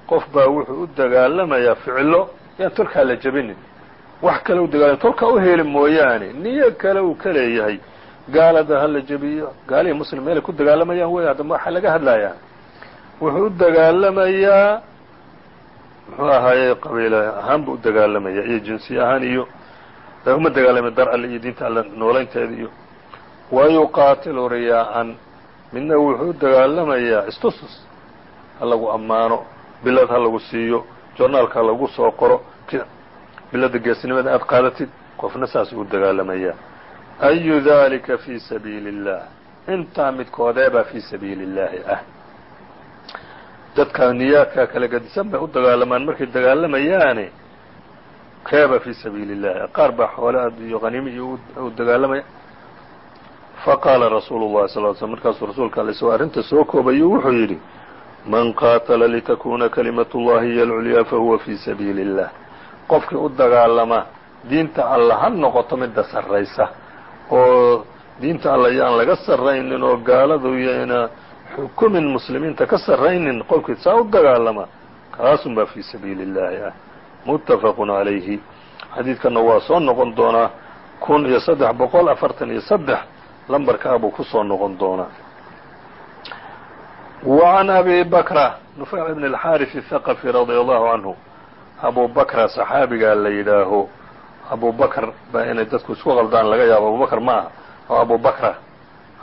Qof baa wuxuu u dagaalamayaa ficilo yaan tolkaa la jebinin wax kale u dagaalama tolkaa u heli mooyaane niyo kale uu ka leeyahay. Gaalada ha la jebiyo gaalihii muslim meelay ku dagaalamayaan wey haddama waxaa laga hadlayaa. Wuxuu u dagaalamayaa muxuu ahaaye qabiil ahaan buu u dagaalamaya iyo jinsi ahaan iyo uma dagaalamay dar alle iyo diinta alle noolaynteeda iyo wa yuqaatilu riyaa'an midna wuxuu dagaalamayaa istusus. Ha lagu ammaano bilad ha lagu siiyo journaalka ha lagu soo qoro bilada geesnimada aad qaadatid qofna saas u dagaalamayaa ayu dalika fi sabiili اllah intaa midkoodeebaa fii sabiili اllaahi ah dadka niyaadkaa kala gadisan bay u dagaalamaan markay dagaalamayaane keeba fii sabiili اllahi qaar baa xoole iyo haniimo iyo u dagaalamaya faqaala rasuulu الlahi sal ly slm markaasuu rasuulka alle isagoo arrinta soo koobayo wuxuu yidhi man qaatala litakuna kalimat اllahi hiy alculyaa fahuwa fii sabiili اllah qofkii u dagaalama diinta alla ha noqoto midda sarraysa oo diinta alla yaan laga sarraynin oo gaaladu yayna xukumin muslimiinta ka sarraynin qofkii saa u dagaalama kaasun baa fii sabiili اllaahi ah muttafaqun calayhi xadiidkanna waa soo noqon doonaa kun iyo saddex boqol afartan iyo saddex lambarkaa buu ku soo noqon doonaa وعn abi bakra nufayc bn اlxariث الthaqفي radي allahu canhu abu bakra صaxaabigaa la yidhaaho abu bakr baa inay dadku isku qaldaan laga yaabo abu bakr ma aha oo abu bakra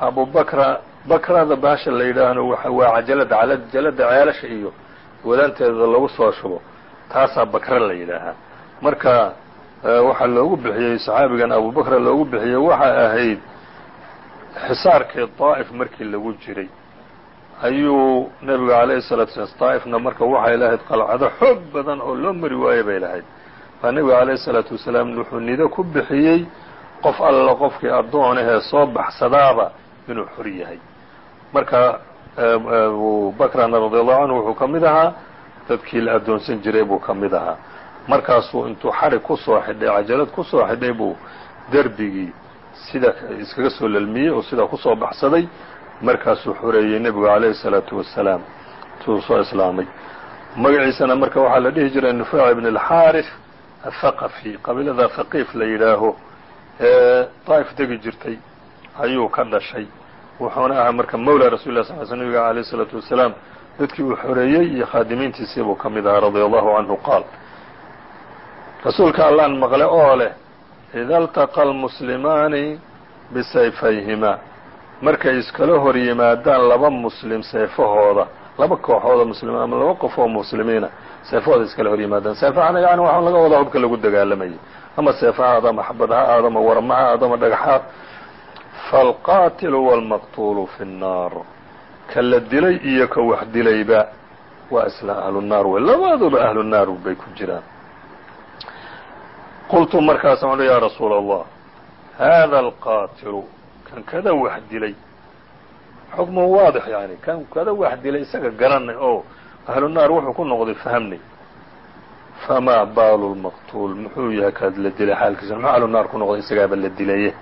abu bakra bakrada bahasha la yidhaahno waa cajalada jalada ceelasha iyo wadaanteeda lagu soo shubo. Taasaa bakra la yidhaahaa. Marka e, waxaa loogu bixiyey saxaabigan abubakra loogu bixiyey waxay ahayd xisaarkii طaa'if markii lagu jiray. Ayuu nebigu calayhi salatu slam taa'ifna marka waxay lahayd qalcado xoog badan oo loo mari waayo bay lahayd. Baa nebigu calayhi salaatu wasalaam wuxuu nido ku bixiyey qof alla qofkii addoonahee soo baxsadaaba inuu xor yahay. Marka abubakrana bakrana radiallahu canhu wuxuu ka mid ahaa dadkii la addoonsan jiray buu ka mid ahaa. Markaasuu intuu xari ku soo xidhay cajalad ku soo xidhay buu derbigii sida iskaga soo lalmiyey oo sidaa ku soo baxsaday markaasuu xoreeyey nebigu calayhi salaatu wasalaam suu soo islaamay. Magaciisana marka waxaa la dhihi jiray nufaac ibn alxaarif athaqafi qabiilada thaqiif la yidhaaho. Ee daa'if degi jirtay ayuu ka dhashay wuxuuna ahaa marka mawla rasulillah sal sl nabiga calayh isalaatu wasalaam dadkii uu xoreeyey iyo khaadimiintiisii buu ka mid ahaa radia allahu canhu qaal. Rasuulka allaan maqle oo leh ida ltaqa almuslimaani bisayfayhimaa markay iskala hor yimaadaan laba muslim seefahooda laba kooxooda muslimiin ama laba qof oo muslimiina seefahooda iskala hor yimaadaan. Seefahan yani waxaa laga wadaa hubka lagu dagaalamaya ama seefa ha ama xabad ha ama warama ha aado ama dhagax faalqaatilu wاlmaqtuulu fi الnaar ka la dilay iyo ka wax dilayba waa isla ahlu naar wey labaduba ahlu naar bay ku jiraan qultu markaasa uhi ya rasuula allah hada alqaatilu kan kada wax dilay xukmu waadix yani kan kada wax dilay isaga garanay oo ahlu naar wuxuu ku noqday fahamnay famaa baalu lmaqtuul muxuu yahay kaad la dilay xaalkiisa muxuu ahlu naar ku noqday isagaaba la dilaye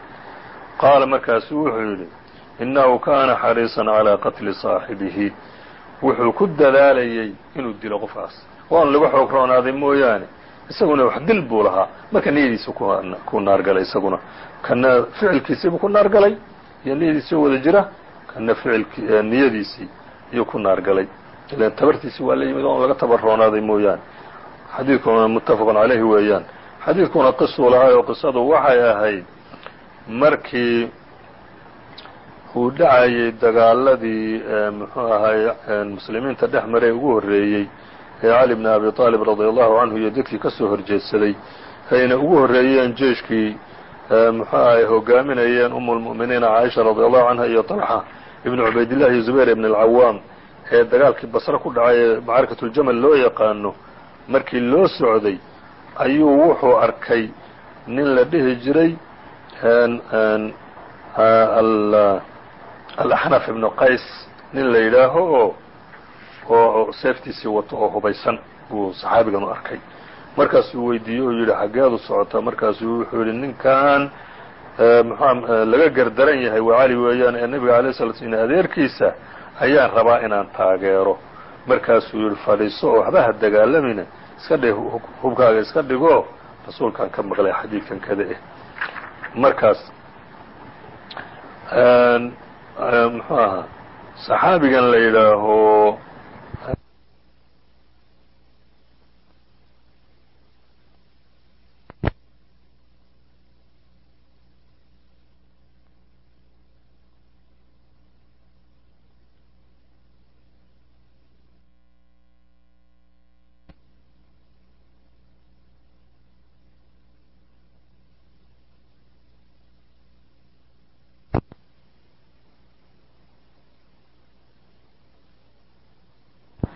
qaala markaasuu wuxuu yidhi innahu kaana xariisan calaa qatli saaxibihi wuxuu ku dadaalayey inuu dilo qofkaas waan lagu xoog roonaaday mooyaane isaguna wax dil buu lahaa marka niyadiisa ku naargalay isaguna kana ficilkiisiibuu ku naargalay iyo niyadiisii wada jira kana ficilki niyadiisii iyuu ku naargalay ilan tabartiisii waa la yimid oon laga tabar roonaaday mooyaane xadiidkuna muttafaqun calayhi weeyaan xadiidkuna qisuu lahay oo qisadu waxay ahayd markii uu dhacayay dagaaladii muxuu ahay muslimiinta dhex maray ugu horreeyey ee cali bni abi aalib radia allahu canhu iyo dadkii ka soo horjeedsaday ayna ugu horreeyeen jeeshkii muxuu ahay hogaaminayeen umu lmu'miniina caaisha radia allahu canha iyo طalxa ibnu cubaydillah iyo zubayr ibn alcawaam ee dagaalkii basre ku dhacay ee macrakatuljamal loo yaqaano markii loo socday ayuu wuxuu arkay nin la dhihi jiray alaxnaf ibnu qays nin la yidhaaho oo oo seeftiisii wato oo hubaysan buu saxaabigan u arkay. Markaasuu weydiiyey oo yidhi xaggeedu socotaa markaasuu wuxuu yidhi ninkan mxua laga gardaran yahay waa cali weeyaan ee nebiga alay sala slam adeerkiisa ayaan rabaa inaan taageero. Markaasuu yidhi fadhiiso oo waxba ha dagaalamina iska dhig hubkaaga iska dhigo. Rasuulkaan ka maqlay xadiidkan kada eh markaas muxuu ahaa saxaabigan la yidhaaho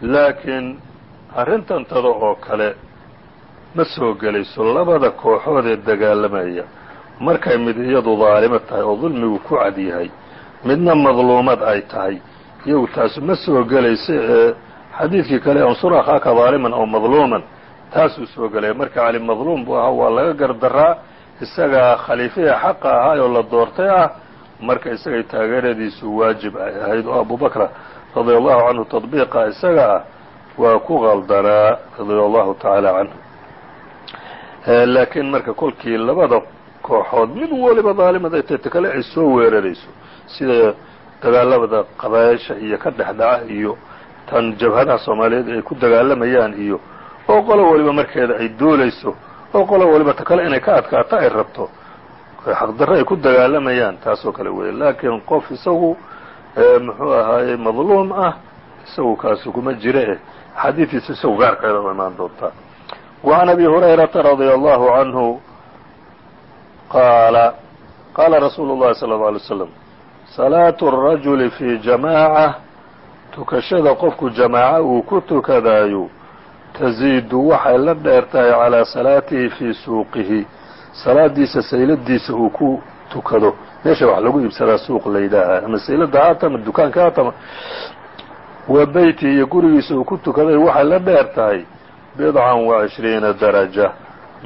laakiin arrintantada oo kale ma soo gelayso labada kooxood ee dagaalamaya. Markay mid iyadu daalimo tahay oo dulmigu ku cad yahay midna madluumad ay tahay. Iyagu taasu ma soo gelaysa ee xadiidkii kale unsur akhaaka daaliman oo madluuman taasuu soo gelaya marka cali madluum buu ahaa waa laga gardaraa. Isagaa khaliifihii xaqa ahaa oo la doortay ah marka isagay taageeradiisu waajib ay ahayd. Oo abubakra radia allahu canhu tadbiiqa isaga ah waa ku qaldanaa radia allahu tacaala canhu laakiin marka kolkii labada kooxood mid waliba daalimad ay tahay kale ay soo weerarayso. Sida dagaalamada qabaayasha iyo ka dhex dhaca iyo tan jabhadaha soomaaliyeed ay ku dagaalamayaan iyo oo qolo waliba markeeda ay duulayso oo qolo waliba ta kale inay ka adkaato ay rabto xaqdarro ay ku dagaalamayaan taasoo kale weeye. Laakiin qof isagu muxuu ahaaye madluum ah isagu kaasu kuma jira eh xadiidiisa isagu gaarkeeda u imaan doontaa وعn أbي هurayرaةa رadي الله عanه qaala qaala rasuulu الlahi صلى الله عليه وسلم صلاaة الرaجuل في جamاعة tukashada qofku jamaaco uu ku tukadaayo taziidu waxay la dheer tahay calىa salaatihi fii suuqihi salaadiisa sayladiisa uu ku tukado. Meesha wax lagu iibsadaa suuq la yidhaahaa ama saylada haatama dukaanka haatama. Wa beyti iyo gurigiisa uu ku tukaday waxay la dheer tahay. Bidcan wa cishriina daraja.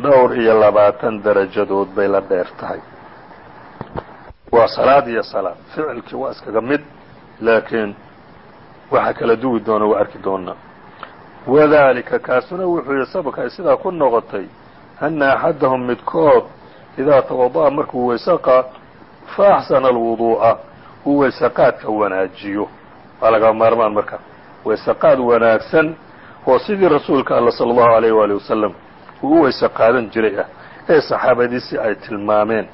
Dhowr iyo labaatan darajadood bay la dheer tahay. Waa salaad iyo salaad. Ficilkii waa iskaga mid laakiin waxa kala duwi doona waa arki doonaa wadalika kaasuna wuxuu yihi sababka ay sidaa ku noqotay ana axadahum midkood idaa tawada'a markuu weyse qaad fa axsana alwuduu'a uu weysaqaadka wanaajiyo waa laga maarmaan marka weysaqaad wanaagsan oo sidii rasuulka alla salى الlahu عalيyه wali wasalam uu u weyse qaadan jiray ah ee saxaabadiisii ay tilmaameen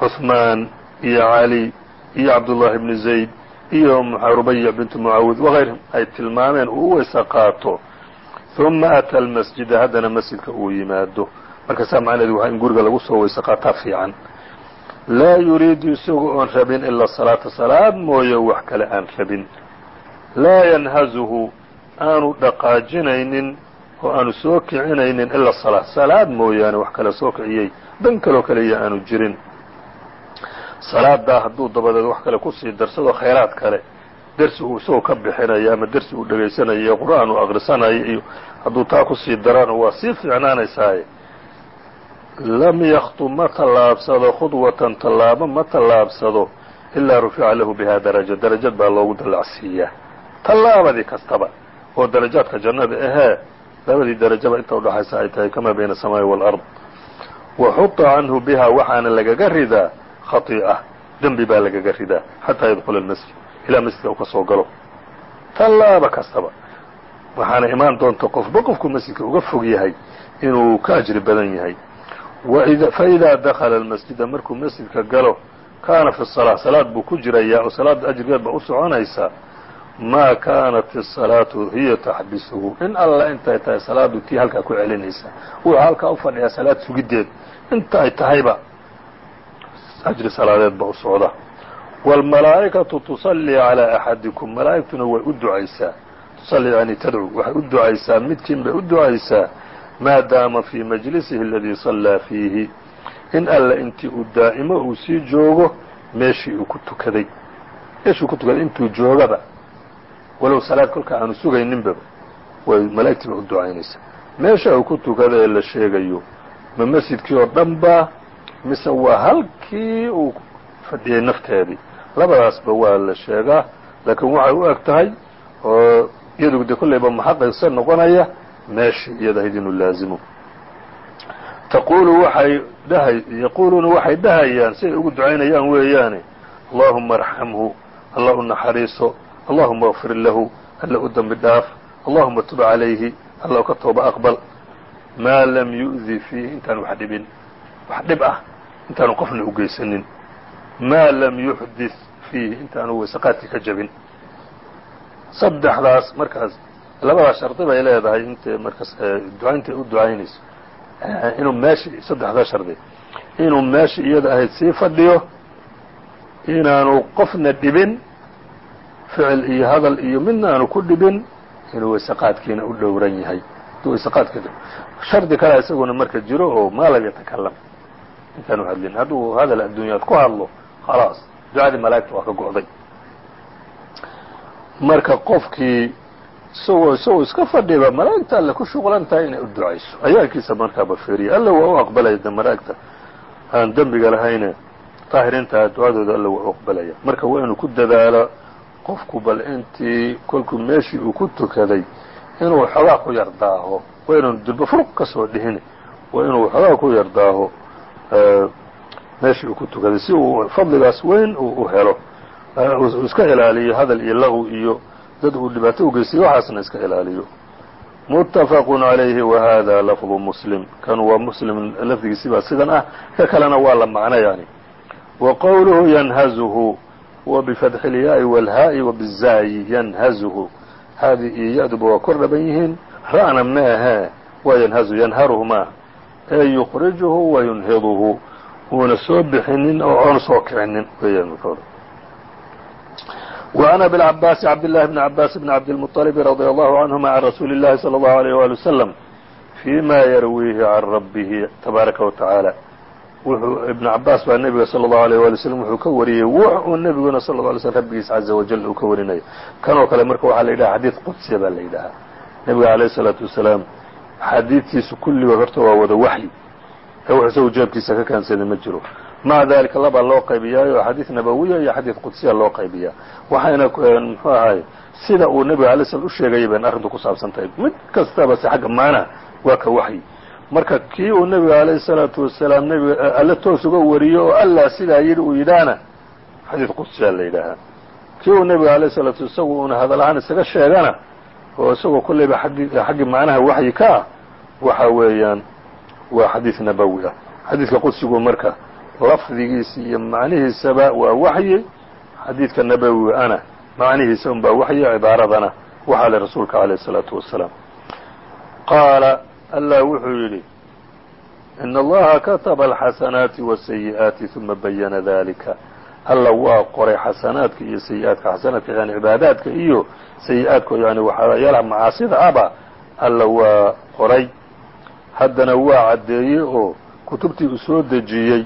cuثmaan iyo cali iyo cabdullahi bni zayd iyo rubaya bintu mucawid wغayrihim ay tilmaameen uu u weyse qaato ثuma ata almasjida haddana masjidka uu yimaado marka saa macnaheedu waa in guriga lagu soo weyse qaataa fiican. Laa yuriidu isagu oon rabin ila salaata salaad mooye wax kale aan rabin. Laa yanhazuhu aanu dhaqaajinaynin oo aanu soo kicinaynin ila salaa salaad mooyaane wax kale soo kiciyey dan kaloo kaliya aanu jirin. Salaadaa hadduu dabadeed wax kale ku sii darsado khayraad kale. Dersi uu isagoo ka bixinayo ama dersi uu dhegaysanayo iyo qur'aan uu aqrisanayo iyo hadduu taa ku sii darana waa sii fiicnaanaysaaye lam yaktu ma tallaabsado khudwatan tallaabo ma tallaabsado ilaa rufica lahu bihaa daraja darajad baa loogu dallacsiiyaa tallaabadii kastaba oo darajaadka jannada ahee labadii darajaba inta udhaxaysa ay tahay kamaa bayna asamaa'i waalard wa xuta canhu biha waxaana lagaga ridaa khatii'a dembi baa lagaga ridaa xataa yadkula almasjid ilaa masjidka uu ka galo tallaaba kastaba waxaana imaan doonta qofba qofku masjidka uga fog yahay inuu ka ajri badan yahay faidaa dakala masjida markuu masjidka galo kaana fi salaa salaad buu ku jirayaa oo salaadda ajirgeed ba u soconaysaa maa kaanat isalaatu hiya taxbisuhu in alla intay tahay salaadu tii halkaa ku celinaysa wuxuu halkaa u fadhiyaa salaad sugideed inta ay tahayba ajri salaadeed ba u socda wاlmalaa'ikatu tusallii calaa axadikum malaa'igtuna way u ducaysaa tusallii yani tadcu waxay u ducaysaa midkiin bay u ducaysaa maa daama fii majlisihi aladii sallaa fiihi in alla intii uu daa'imo uu sii joogo meeshii uu ku tukaday. Meeshii uu ku tukaday intuu joogaba. Walow salaad kolka aanu sugayninba way malaa'igtii ba u ducaynaysaa meesha uu ku tukada ee la sheegayo ma masjidkii oo dhan ba mise waa halkii uu fadhiyey nafteedii? Labadaasba waa la sheegaa laakiin waxay u eg tahay oo iyadu de kollayba maxaqisa noqonaya meeshii iyadahayd inuu laazimo taqulu waxay dhahay yaquuluuna waxay dhahayaan siay ugu ducaynayaan weeyaane allahuma arxamhu alla u naxariiso allahuma اغfir lahu alla u dembi dhaaf allahuma tub calayhi alla ka tooba aqbal. Maa lam yu'di fiihi intaan wax dhibin wax dhib ah intaanu qofna u maa lam yuxdith fiihi intaanu waysaqaadkii ka jabin. Saddexdaas markaas labadaas shardi bay leedahay intay markaas ducayntay u ducaynayso. Inuu meeshii saddexdaa shardi. Inuu meeshii iyada ahayd sii fadhiyo inaanu qofna dhibin ficil iyo hadal iyo midna aanu ku dhibin inuu waysaqaadkiina u dhowran yahay. Waysaqaadka shardi kale isaguna marka jiro oo maa lam yatakalam intaanu hadlin hadduu hadal adduunyaad ku hadlo khalaas ducadii malaa'igta waa ka go'day. Marka qofkii isagoo isagoo iska fadhiba malaa'igta alle ku shuqlan tahay inay u ducayso ayaankiisa markaaba feriya alla waa u aqbalaya de malaa'igta aan dembiga lahayne daahiriinta ducadooda alla waa u aqbalaya. Marka waa inuu ku dadaalo qofku bal intii kolkuu meeshii uu ku tukaday inuu xoogaa ku yar waa inuun durba furuq ka dhihin waa inuu xoogaa ku yar meeshii uu ku tukaday si uu fadligaas weyn uu helo. Iska ilaaliyo hadal iyo lagu iyo dad uu dhibaato ugeystiyo waxaasna iska ilaaliyo. Muttafaqun calayhi wa hada lafdu muslim. Kan waa muslim lafdigiisi baa sidan ah ka kalena waa la macno yani wa qowluhu yanhazuhu wa bifadxi اlyaai wاlhaa'i wa bizaayi yanhazuhu. Haadi iyo ya-duba waa kor dhaban yihiin ra'na ma ahee waa yanhazu yanharuhu ma ee yukhrijuhu wa yunhiduhu. Uuna soo bixinin oo oona soo kicinin weeyaan وعن أبي العباس عبد الله بن عباس بن عبد المطلب رضي الله عنهما عن رسول الله صلى الله عليه وآله وسلم فيma يرويه عن ربه تبaaرaكa وتaعالى wuxuu iبن cabaas baa nebiga slى الlaه عليه وaلي وسلم wuxuu ka wariyey wux uu nebiguna sl اه علي sلم rabbigiis عaزa وaجل uu ka warinayo kanoo kale marka waxaa la yidhaha xadيiث qudsiya baa la yidhahaa nebiga عalيه الصلاaةu وaسلاaم xadiidkiisu kulligood horta waa wada waxyi ee wux isagu jeebkiisa ka kaansaday ma jiro maca dalika labaa loo qaybiyaayo xadiid nabawiya iyo xadiid qudsiya loo qaybiyaa. Waxayna muxuu ahay sida uu nebiga alay slam u bayna arrintu ku saabsan tahay mid kastaba se xagga maana waa ka waxyi marka kii uu nebiga alayhi salaatu wasalaam nebiga alle toos uga wariyo oo allah sidaa yidhi uu yidhaahna xadiid qudsiyaa la yidhaahaa. Kii uu nebiga alayh salatu isagu una hadal ahaan isaga sheegana oo isagoo kolleyba aggi xaggii macnaha waxyi ka ah waxa weeyaan waa xadiid nabawi ah xadiidka qudsigu marka lafdigiisa iyo macnihiisaba waa waxyi. Xadiidka nabawiga ana macnihiisa un baa waxyi cibaaradana waxaa le rasuulka alayh الsalaatu wasalaam. Qaala allah wuxuu yidhi in allaha kataba alxasanaati wasayi'aati uma bayana dalika alla waa qoray xasanaadka iyo sayi-aadka xasanaadka yani cibaadaadka iyo sayi-aadka yani waxyaalaha macaasida aba alla waa qoray. Haddana waa caddeeyey oo kutubtii soo dejiyey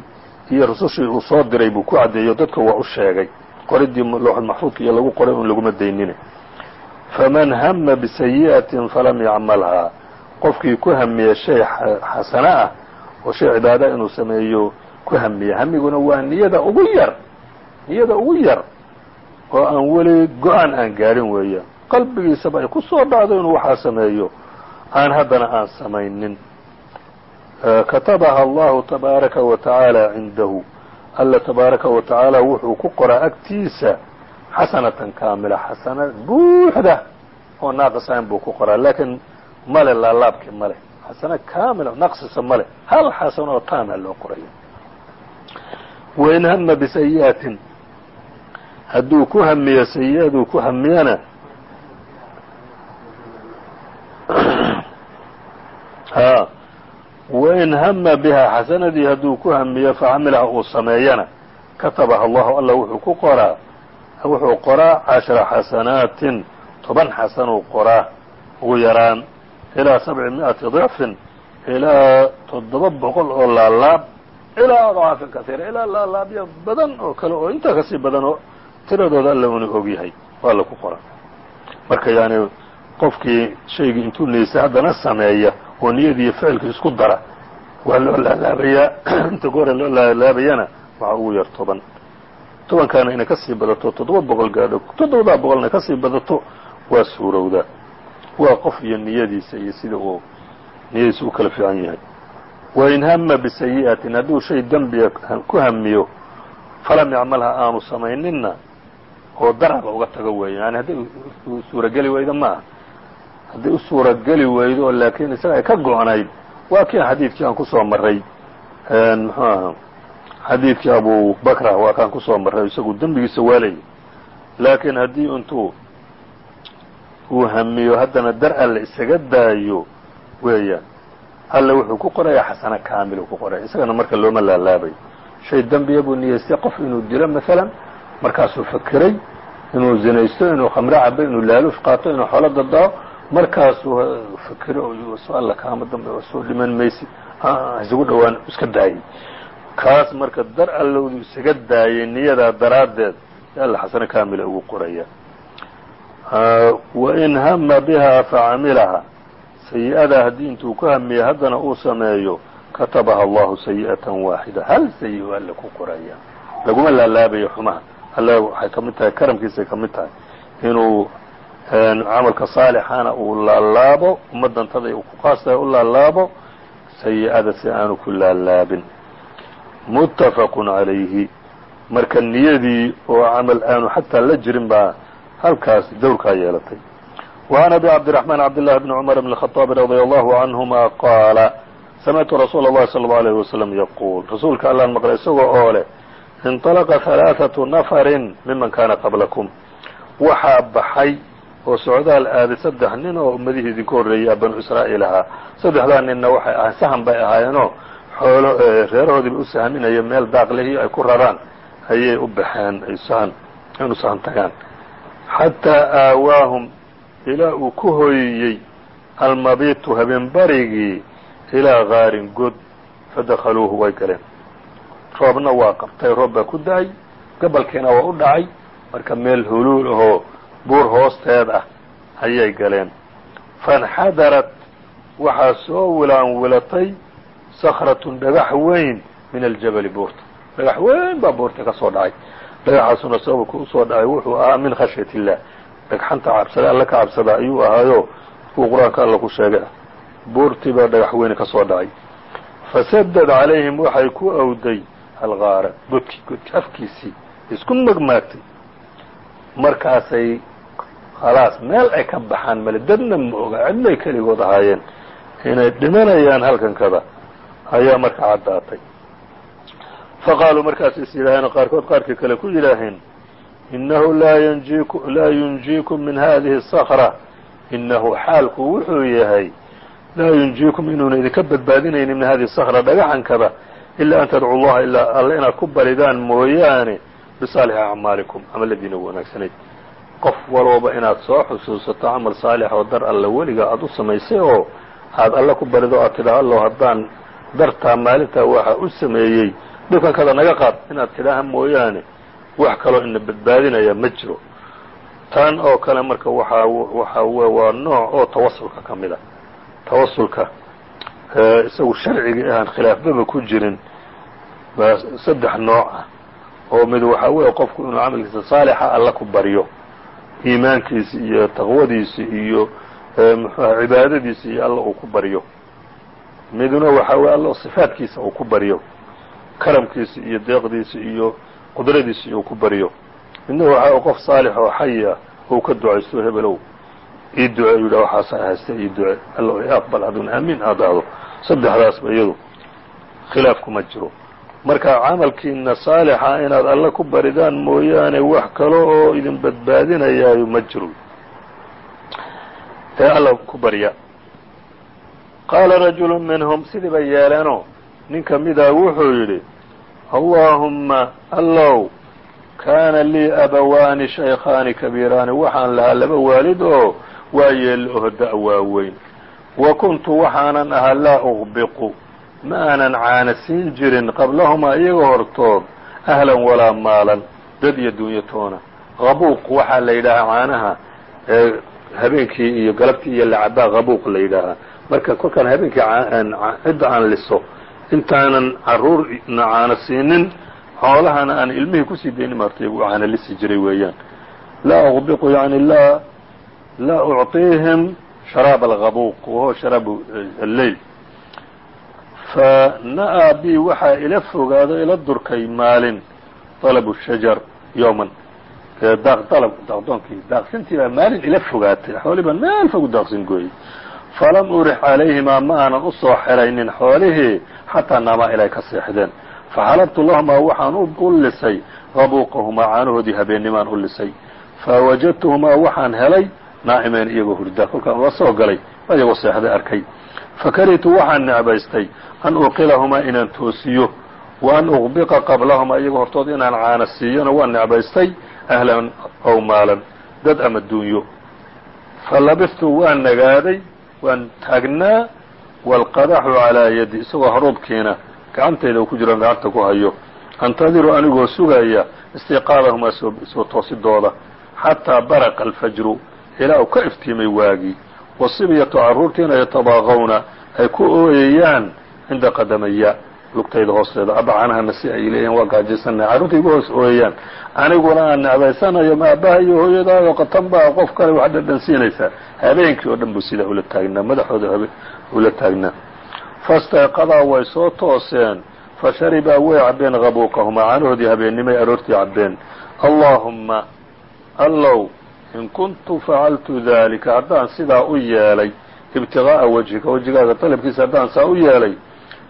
iyo rusushii uu soo diray buu ku caddeeyo dadka waa u sheegay qoridii looxul maxfuudka iyo lagu qoray un laguma daynine. Faman hama bisayi'atin falam yacmalhaa qofkii ku hamiya shay xasano ah oo shay cibaada inuu sameeyo ku hamiya hamiguna waa niyada ugu yar niyada ugu yar oo aan weli go'aan aan gaadhin weeyaan qalbigiisaba ay ku soo dhacdo inuu waxaa sameeyo. Aan haddana aan samaynin katabaha allahu tabaaraka wa tacaala cindahu. Alla tabaaraka wa tacaala wuxuu ku qoraa agtiisa xasanatan kaamila xasana buuxda oo naaqisayn buu ku qoraa. Laakiin male laalaabki male xasano kaamila naqsisa male hal xasano oo taama loo qoraya wain hama bisayi'atin hadduu ku hamiyo sayi-aduu ku hamiyana [CLEARS THROAT] a wain hama bihaa xasanadii hadduu ku hamiyo facamilaha uu sameeyana katabaha allahu alla wuxuu ku qoraa wuxuu qoraa cashra xasanaatin toban xasanuu qoraa. Ugu yaraan ilaa sabci mi'ati dicfin ilaa toddoba boqol oo laalaab ilaa adcaafin kaiira ilaa laalaabya badan oo kale oo intaa ka sii badan oo tiradooda alla una og yahay waa la ku qoraa. Marka yani qofkii shaygii intuu niyeystay haddana sameeya oo niyadii iyo ficilkii isku dara. Waa loo laalaabayaa [CLEARS THROAT] inta goore loo laalaabayana waxaa ugu yar toban. Tobankaana inay ka sii badato toddoba boqol gaadho toddobadaa boqol inay ka sii badato waa suurowdaa waa qof iyo niyadiisa iyo sida uu niyadiisa u kala fiican yahay. Wain hama bisayi'atin hadduu shay dembiya ku hamiyo falam yacmalha aanu samayninna oo daraba uga tago weeya yani hadday u suurageli weydo ma aha hadday u suurageli weydo oo laakiin isaga ay ka go-nayd. Waa kii xadiidkii aan ku soo maray muxuu aha xadiidkii abu bakra waa kaan ku soo maray isagu dembigiisa waalayay laakiin haddii intuu uu hamiyo haddana dar alle isaga daayo weeyaan alle wuxuu ku qorayaa xasano kaamil uu ku qoraya isagana marka looma laalaabay. Shay dembiya buu niyeystay qof inuu dilo maalan markaasuu fakeray inuu zinaysto inuu khamro cabo inuu laaluush qaato inuu xoolo dadao markaasuu fakero alla kaama dambe soo dhiman maysi isugu dhowaan iska daayay kaas marka dar allowdu isaga daayay niyadaa daraaddeed alla xasano kaamila ugu qoraya. Wain hama biha facamilaha sayi-adaa haddii intuu ku hamiya haddana uu sameeyo katabaha allahu sayi'atan waaxida hal sayi o alle ku qoraya. Laguma laalaabayo xumaha. Alle waxay ka tahay karamkiisay ka tahay. Inuu camalka saalixana uu laalaabo ummaddantada uu ku qaastahay u laalaabo sayi-ada si aanu ku laalaabin muttafaqun calayhi marka niyadii oo camal aanu xataa la jirin baa halkaas dowrkaa yeelatay وعn أbي cبدiرحمن cبدالله بن cمر بن الخطاب رضي الله عنهma qاaلa samعtu رsuuل الlahi صلى الله عليه وسلم yquل rasuulka allaan maqlay isagoo oo leh انطلqa ثaلاثة نفر miman kana qبلكم waxaa baxay oo socdaal aaday saddex nin oo ummadihii idinka horreeyay banu israa'iil ahaa. Saddexdaa ninna waxay ahay sahan bay ahaayeenoo xoolo reerahoodii bay u sahminaya meel daaqlihii ay ku raraan ayay u baxeen ay sahan inu sahan tagaan. Xatىa aawaahum ilaa uu ku hooyiyey almabitu habeenbarigii ilaa gaarin god fadakhaluuhu way galeen. Roobna waa qabtay roob baa ku da'ay gabalkiina waa u dhacay marka meel huluul ahoo buur hoosteed ah ayay galeen. Faاnxadarat waxaa soo wilaan wilatay sakratun dhagax weyn min aljabali buurta. Dhagax weyn baa buurta ka soo dhacay. Dhagaxaasuna sababka u soo dhacay wuxuu ahaa min khashyat illah dhagxanta cabsada alla ka cabsada ayuu ahaayo kuwa qur'aanka alla ku sheegay. Buurtii baa dhagax weyne ka soo dhacay. Fasadad calayhim waxay ku awday algaara godki godki afkiisii isku magmaagtay. Markaasay khalaas meel ay ka baxaan male dadna ma oga cidnay keligood ahaayeen inay dhimanayaan halkankada ayaa marka caddaatay faqaaluu markaas is yidhaaheen qaarkood qaarkii kale ku yidhaaheen inahu laa yunjiikum min hadihi الsakra inahu xaalku wuxuu yahay laa yunjiikum inuuna idinka badbaadinaynin min hadihi sakra dhagaxankaba ilaa an tadcu llaha ilaa alle inaad ku baridaan mooyaane bisaalixi acmaalikum camaladiina wanaagsanayd qof walooba inaad soo xusuusato camal saalix oo dar alla weligaa aad u samaysay oo aad alle ku barido aad tidhaha allow haddaan dartaa maalintaa waxa u sameeyey dhulkankada naga qaad. Inaad tidhaaha mooyaane wax kaloo ina badbaadinaya ma jiro. Tan oo kale marka waxaa waxa waa nooc oo tawasulka ka mid a tawasulka isagu sharciga ahaan khilaafbaba ku jirin baa saddex nooc ah. Oo mid waxaa weeye qofku inuu camalkiisa saalixa alla ku baryo iimaankiisi iyo taqwadiisi iyo muxuuha cibaadadiisi iyo alla uu ku baryo. Miduna waxaa weye alla sifaadkiisa uu ku baryo. Karamkiisa iyo deeqdiisa iyo qudradiisa uu ku baryo. Midna waxaa qof saalix oo xay ah ou ka ducaysto hebelow ii duce u yidhah waxaasa haysta ii duce alla aqbal adun aamiin aad dhahdo saddexdaasba iyadu khilaaf kuma jiro marka camalkiina saalixa inaad alla ku baridaan mooyaane wax kalo oo idin badbaadinayaayo ma jiro ee alla ku barya qaala rajulu minhum sidii bay yeeleenoo nin ka midaa wuxuu yidhi allaahumma allow kaana lii abawaani shaykhaani kabiiraani. Waxaan lahaa laba waalid oo waa yeello oho da' waaweyn wa kuntu waxaanan ahaa laa uqbiqu ma aanan caana siin jirin qablahumaa iyaga hortood ahlan walaa maalan dad iyo dunyo toona. Qabuuq waxaa la yidhaahaa caanaha ee habeenkii iyo galabtii iyo lacabaa qabuuq la yidhaahaa marka kolkaan habeenkii cidda aan liso intaanan carruurna caana siinin xoolahana aan ilmihii ku sii daynin martay u caana lisi jiray weeyaan. Laa uqbiqu yani laa ucطiihim sharaab alqabuuq wahuwa sharaab alleyl fana'aa bi waxaa ila fogaado ila durkay maalin طalabu shajar yowman dalab daaqdoonkii daaqsintii baa maalin ila fogaatay xoolii baan meel fogu daaqsin gooyey falam urix calayhimaa ma aanan u soo xeraynin xoolihii xataa naamaa ilay ka seexdeen faxalabtu lahumaa waxaan u lisay qabuuqahumaa caanahoodii habeennimaan u lisay fawajadtuhumaa waxaan helay naa'imeyn iyagoo hurdaa kolkaan ula soo galay baa iyagoo seexday arkay fakarihtu waxaan necbaystay an uqilahumaa inaan toosiyo wa an uqbiqa qablahumaa iyagoo hortood inaan caana siiyona waan necbaystay ahlan ow maalan dad ama duunyo falabistu waan nagaaday waan taagnaa waalqadaxu calaa yadi isagoo haruubkiina gacantayda uu ku jiro gacanta ku hayo antadiru anigoo sugaya istiqaadahumaa soo toosidooda xataa baraqa alfajru ilaa uu ka iftiimay waagii wasibyatu carruurtiina yatabaaqawna ay ku ooyayaan cinda qadamaya lugtayda hoosteeda abacanaha masi ay leeyihiin waa gaajaysanaya carruurta igu hoos ooyayaan aniguna aan necbaysanayo ma aabbaha iyo hooyadaado qatan qof kale wax dhadhansiinaysaa habeenkii oo dhan buu sidaa ula taagnaa madaxooda ula taagnaa fastayqadaa way soo tooseen fa sharibaa way cabbeen qabuuqahumaa caanahoodii habeennimay aroortii cabbeen allaahumma allow in kuntu facaltu daalika haddaan sidaa u yeelay ibtiqaa'a wajhika wejigaaga dalabkiisa haddaan saa u yeelay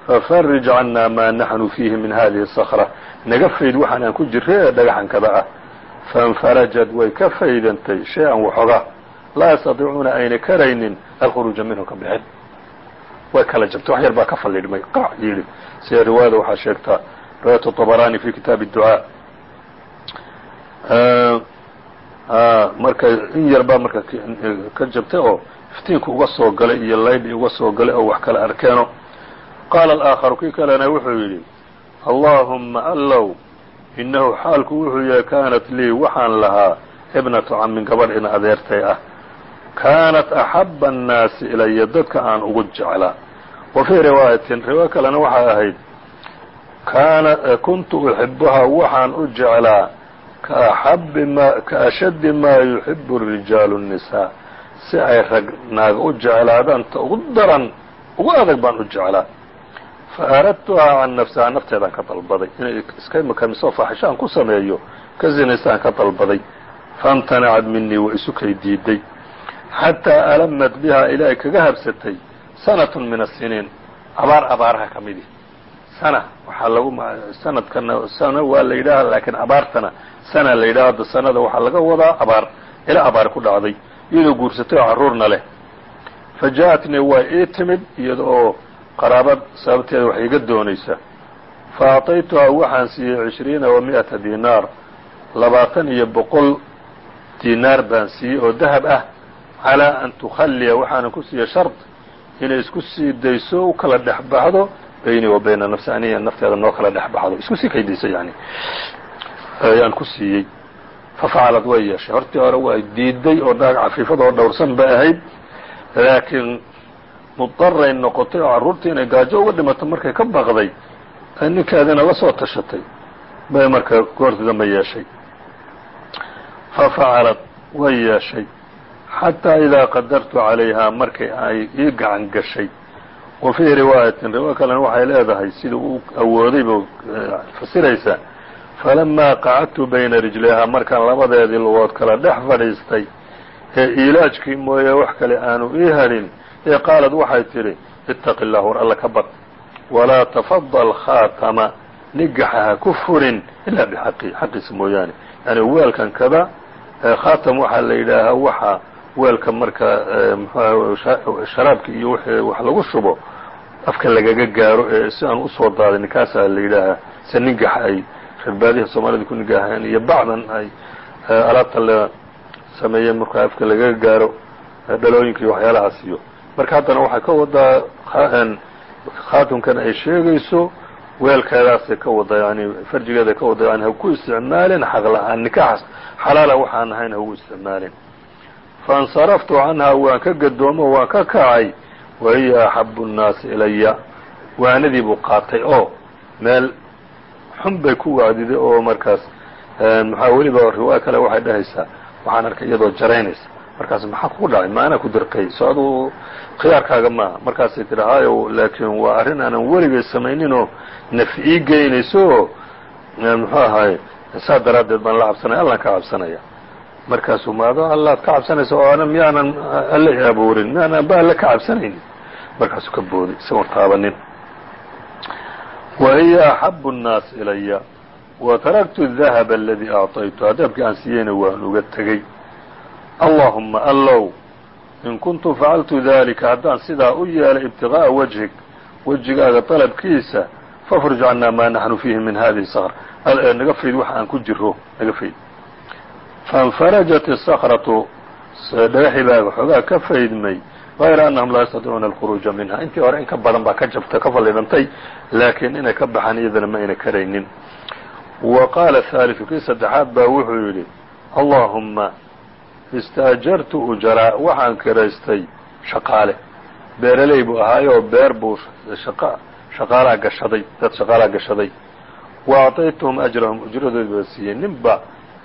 fafarij cannaa maa naxnu fiihi min hadihi sakra naga fayd waxaan aan ku jirra ee dhagaxankada ah fainfarajad way ka faydantay shay-an waxoga laa yastatiicuuna ayna karaynin alkhuruuja minhu ka bixin way kala jabtay wax yar baa ka fallidhmay qac yidhi sida riwaayada waxaa sheegtaa riwaayat طabarani fi kitaabi الducaa marka in yar baa marka ka jabtay oo iftiinku uga soo galay iyo laydhi uga soo galay oo wax kala arkeeno. Qaala alآakharu kii kalena wuxuu yidhi allaahumma allow innahu xaalku wuxuu yahay kaanat lii waxaan lahaa ibnatu camin gabadh in adeertay ah. Kaanat axaba annaasi ilaya dadka aan ugu jeclaa. Wa fii riwaayatin riwaayo kalena waxay ahayd kaana kuntu uxibuhaa waxaan u jeclaa kaashadi maa yuxibu rijaalu الnisaa si ay rag naag u jeclaadaan ta ugu daran ugu adag baan u jeclaa. Faaradtuhaa can nafsihaa nafteedaan ka dalbaday. Inay iska makamiso faaxisho ku sameeyo ka zinaysta ka dalbaday. Faimtanacad minii wa isu kay xataa alamad bihaa ilaahay kaga habsatay sanatun min asiniin abaar abaaraha ka midi ah sana. Waxaa lagu sanadkana sana waa la yidhaaha laakiin abaartana sana la yidhaha hadda sanada waxaa laga wadaa abaar. Ilaa abaari ku dhacday iyadoo guursatay oo carruurna leh. Fa ja'atnii waa ii timid iyada oo qaraabad sababteeda wax iga doonaysa. Fa acطaytuhaa waxaan siiyey cishriina wa mi'ata dinaar. Labaatan iyo boqol dinaar baan siiyey oo dahab ah calىa an tukhalliya. Waxaana ku siiya shard inay isku sii dayso u kala dhex baxdo baynii wa bayna nafsi aniya nafteeda noo kala dhex baxdo. Isku sii kaydayso yani. Ayaan ku siiyey. Fafacalad way yeeshay. Hortii hore way diiday oo dhaag cafiifad oo dhowrsan bay ahayd. Laakiin mudaray noqotay oo carruurtii inay gaajo uga dhimato markay ka baqday ninkeedina la soo tashatay bay marka goorti dambe yeeshay. Fafacalad way yeeshay. Xataa idaa qadartu calayhaa markay ay ii gacan gashay wa fii riwaayatin riwaayo kalena waxay leedahay sidii uu awooday buu fasiraysaa falamaa qacadtu bayna rijlayhaa markaan labadeedii lugood kala dhex fadhiistay ee iilaajkii mooye wax kale aanu ii hadhin ee qaalad waxay tidhi ittaqi illah war alla ka bad. Walaa tafadal khaatama nigaxa ha ku furin ilaa bixaqii xaqiisa mooyaane. Yani weelka marka mxu sharaabka iyo wax lagu shubo afka lagaga gaaro ee si aan u soo daadin kaasaa la yidhaahaa se nigaxa ay reerbaadiha soomaalida ku nigaheen iyo bacdan ay alaabta la sameeyeen marka afka lagaga gaaro dhalooyinka iyo waxyaalahaas iyo marka haddana waxay ka wadaa khaatumkan ay sheegayso weelkeedaasay ka wada yani farjigeeday ka wada yani ha isticmaalin xaq la'aan xalaala waxaan ahayn ha ugu isticmaalin faاnsaraftu canhaa waan ka gadoomo waan ka kacay wa hiya axabu الnaasi ilaya waanadii buu qaatay oo meel xun bay ku waadiday oo markaas maxaa weliba riwaaya kale waxay dhahaysaa waxaan arkay iyadoo jaraynaysa markaas maxaa kugu dhacay maana ku dirqay so aduu khiyaarkaaga maaha markaasay tidhi hayo laakiin waa arrin aanan weligay samayninoo naf ii geynayso oo muxuu ahaay saa daraaddeed baan la cabsanaya allaan ka cabsanaya markaasuu maado allaad ka cabsanaysa oo ana miyaanan alle i abuurin miyaanan ba alle ka cabsanaynin markaasuu ka booday isagoon taabanin wa hiya axabu الnaas ilaya wa taraktu الdahaba aladii acطaytu dahabkii aan siiyeyna waan uga tegey allahuma allow in kuntu facaltu dalika haddaan sidaa u yeelay ibtiغaaءa wajhig wejigaaga طalabkiisa fafruj cannaa maa naxnu fiihi min hadihi sakr naga fayd waxa aan ku jiro naga fayd faاnfarajat الsakratu dhagaxii baa xoogaa ka faydmay غayra anahum laa yastatiicuuna alkhuruuja minha intii hore in ka badan baa ka jabtay ka fallidhantay laakiin inay ka baxaan iyadana ma ayna karaynin wa qaala haaliثu kii saddexaad baa wuxuu yidhi allahuma istaajartu ujaraa waxaan kiraystay shaqaale beeraley buu ahaayoo beer buu shaqaalaa gashaday dad shaqaalaa gashaday wa acطaytuhum ajrahum ujradoodi baa siiyey ninba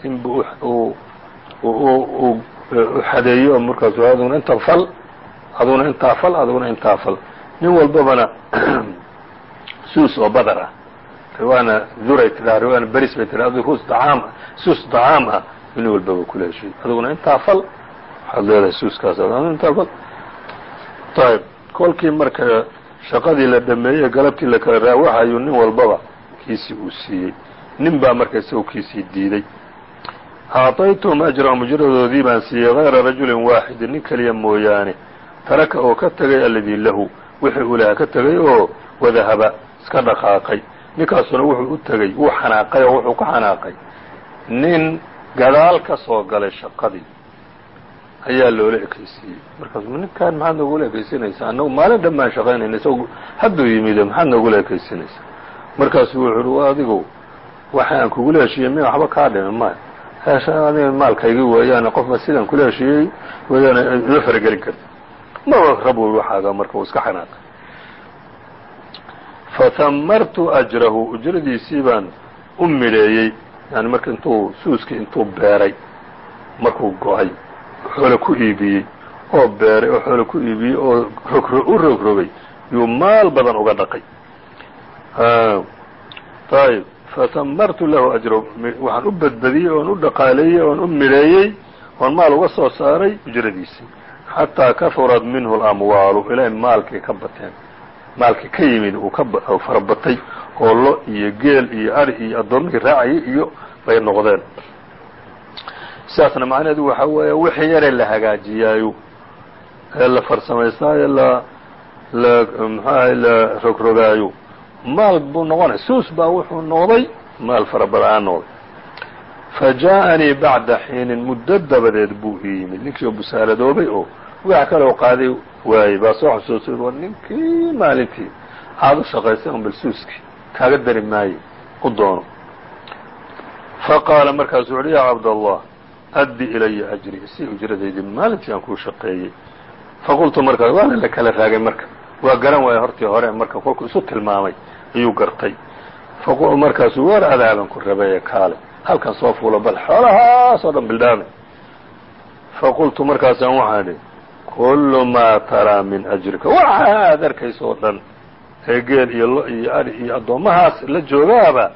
u xadeeyo oo markaasu aduguna inta fal aduguna intaa fal aduguna intaa fal. Nin walbabana [CLEARS THROAT] suus oo badar ah. Riwaana duray tiraa riwaana beris bay tiraa adu ruus dacaam suus dacaam ah. Nin walbaba kula heshay intaa fal. Waxaad leedahay suuskaas intaa fal. Ayb kolkii marka shaqadii la dhameeyey galabtii la kala raawaxayu nin walbaba kiisii uu siiyey. Nin baa marka isago kiisii diiday acطaytuhum ajrahum ujradoodii baan siiyey hayra rajulin waaxidin nin keliya mooyaane taraka oo ka tegay aladii lahu wixii uu lahaa ka tegay oo wadahaba iska dhaqaaqay ninkaasuna wuxuu u tegey wuu xanaaqay oo wuxuu ku xanaaqay nin gadaal ka soo galay shaqadii ayaa loola ekaysiiyey markaasu ninkaan maxaad noogula ekaysinaysaa annagu maalin dhan baan shaqaynayna isago hadduu yimide maxaad noogula ekaysinaysaa markaasuu wuxu uhi adigu waxa aan kugula heshiiyey miya waxba kaa dhimi maya adiga maalkaygii weeyaane qofba sidaan kula heshiiyey weeyaane ima faragelin karti maba rab waxaaga marka uu iska xanaaqay fahamartu ajrahu ujradiisii baan u midheeyey yani marka intuu suuskii intuu beeray markuu go'ay xoole ku iibiyey oo beeray oo xoole ku iibiyey oo u rogrogay yuu maal badan uga dhaqay. Ayb fahamartu lahu ajrahu waxaan u badbadiyey oon u dhaqaaleeyey oon u midheeyey oon maal uga soo saaray ujradiisii. Xataa kahurat minhu اlamwaalu ilaa maalkii ka bateen. Maalkii ka yimid uu ka farabatay oo lo iyo geel iyo ari iyo addoommihii raacayay iyo bay noqdeen. Sidaasna macnaheedu waxa weeye wixii yaree la hagaajiyaayo ee la farsamaysanaayo la la mxuahay la rogrogaayo maal buu noqonay suus baa wuxuu noqday maal fara badan aan noqday. Fa jaaءanii bacda xiinin muddo dabadeed buu ii yimid. Ninkii oo busaaradoobay oo wax kaloo qaaday waayey baa soo xusuusay war ninkii maalintii aad u shaqaysay un bal suuskii kaaga dari maayo u doono. Faqaala markaasuu uhi yaa cabdallah addi ilaya ajri si ujradaydii maalintii aan kuu shaqeeyey. Faqultu markaas waana la kala raagay marka waa garan waaya hortii hore marka kolkuu isu tilmaamay ayuu gartay. Faquul markaasuu war adaaban ku rabeeye kaale. Halkan soo fuulo bal xoolahaasoo dhan bildhaame faqultu markaasaan waxaan idhi kullu maa taraa min ajrika. Waxa arkaysoo dhan ee geel iyo lo iyo ari iyo addoommahaas la joogaaba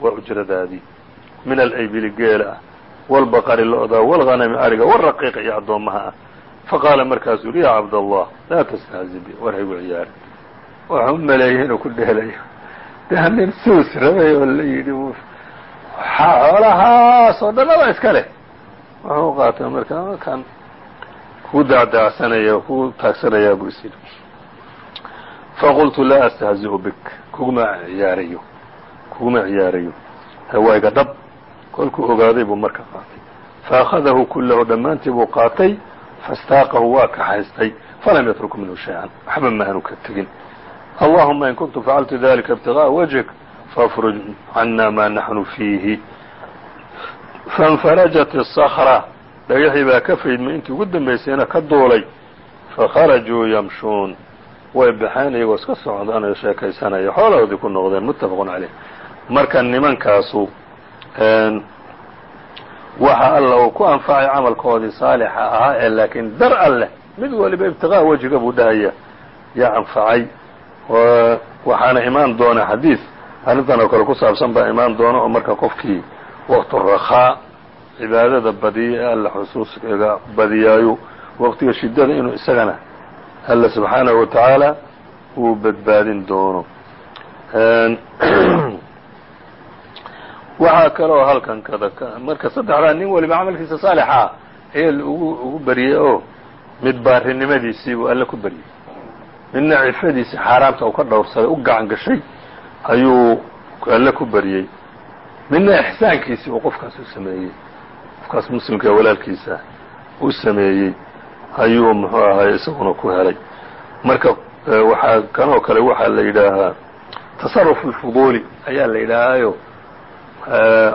waa ujradaadii min alaybil geela ah waalbaqari lo-da waalghanami ariga waalraqiiqa iyo addoommaha ah faqaala markaasuu yidhi yaa cabdallah laa tastahzi bi war haygu ciyaari waxau maleeyay inuu ku dheelayo de nin suus rabay oo la yidhi xoolahaas oo dhan aba iska leh wuxuu qaatay marka kan kuu dacdacsanaya kuu taagsanayaa buu is yidhi faqultu laa astahzi'u bik kuguma ciyaarayo kuguma ciyaarayo hawaaga dhab kolkuu ogaaday buu marka qaatay faأkhadahu kulahu dhammaantii buu qaatay faاstaaqahu waa kaxaystay falam yatruk minhu shay-an waxba ma aanu ka tegin allahuma in kuntu facaltu dalika ibtiغاءa wajهik faafruj cana ma naxnu fiihi faاnfarajat الصkrة dhagaxii baa ka faydmay intii ugu dambaysayna ka duulay fakharajuu yamshuun way baxeen iyagoo iska socdanayo sheekaysanaya xoolahoodii ku noqdeen muttafaq caleyh marka nimankaasu waxa alla uu ku anfacay camalkoodii saalixa ahaa ee laakiin dar alleh mid waliba ibtiqaa wejiga buu dhahaya yaa anfacay waxaana imaan doona xadiid arrintan oo kale ku saabsan baa imaan doona oo marka qofkii waqtu rakhaa cibaadada badiya ee alla xusuusiga badiyaayo waqtiga shidada inuu isagana alla subxaanahu wa tacaala uu badbaadin doono. [CLEARS THROAT] Waxaa kaloo halkan kada marka saddexdaa nin waliba camalkiisa saalixa ayaa ugu beriyey oo mid baarinimadiisii buu alle ku beryey midna cifadiisii xaaraamta uu ka dhowrsaday u gacan gashay ayuu alle ku beryey midna ixsaankiisii uu qofkaas u sameeyey. Qofkaas muslimka walaalkiisa u sameeyey. Ayuu muxuu ahay isaguna ku helay. Marka waxaa kanoo kale waxaa la yidhaahaa tasaruf alfuduuli ayaa la yidhaahayo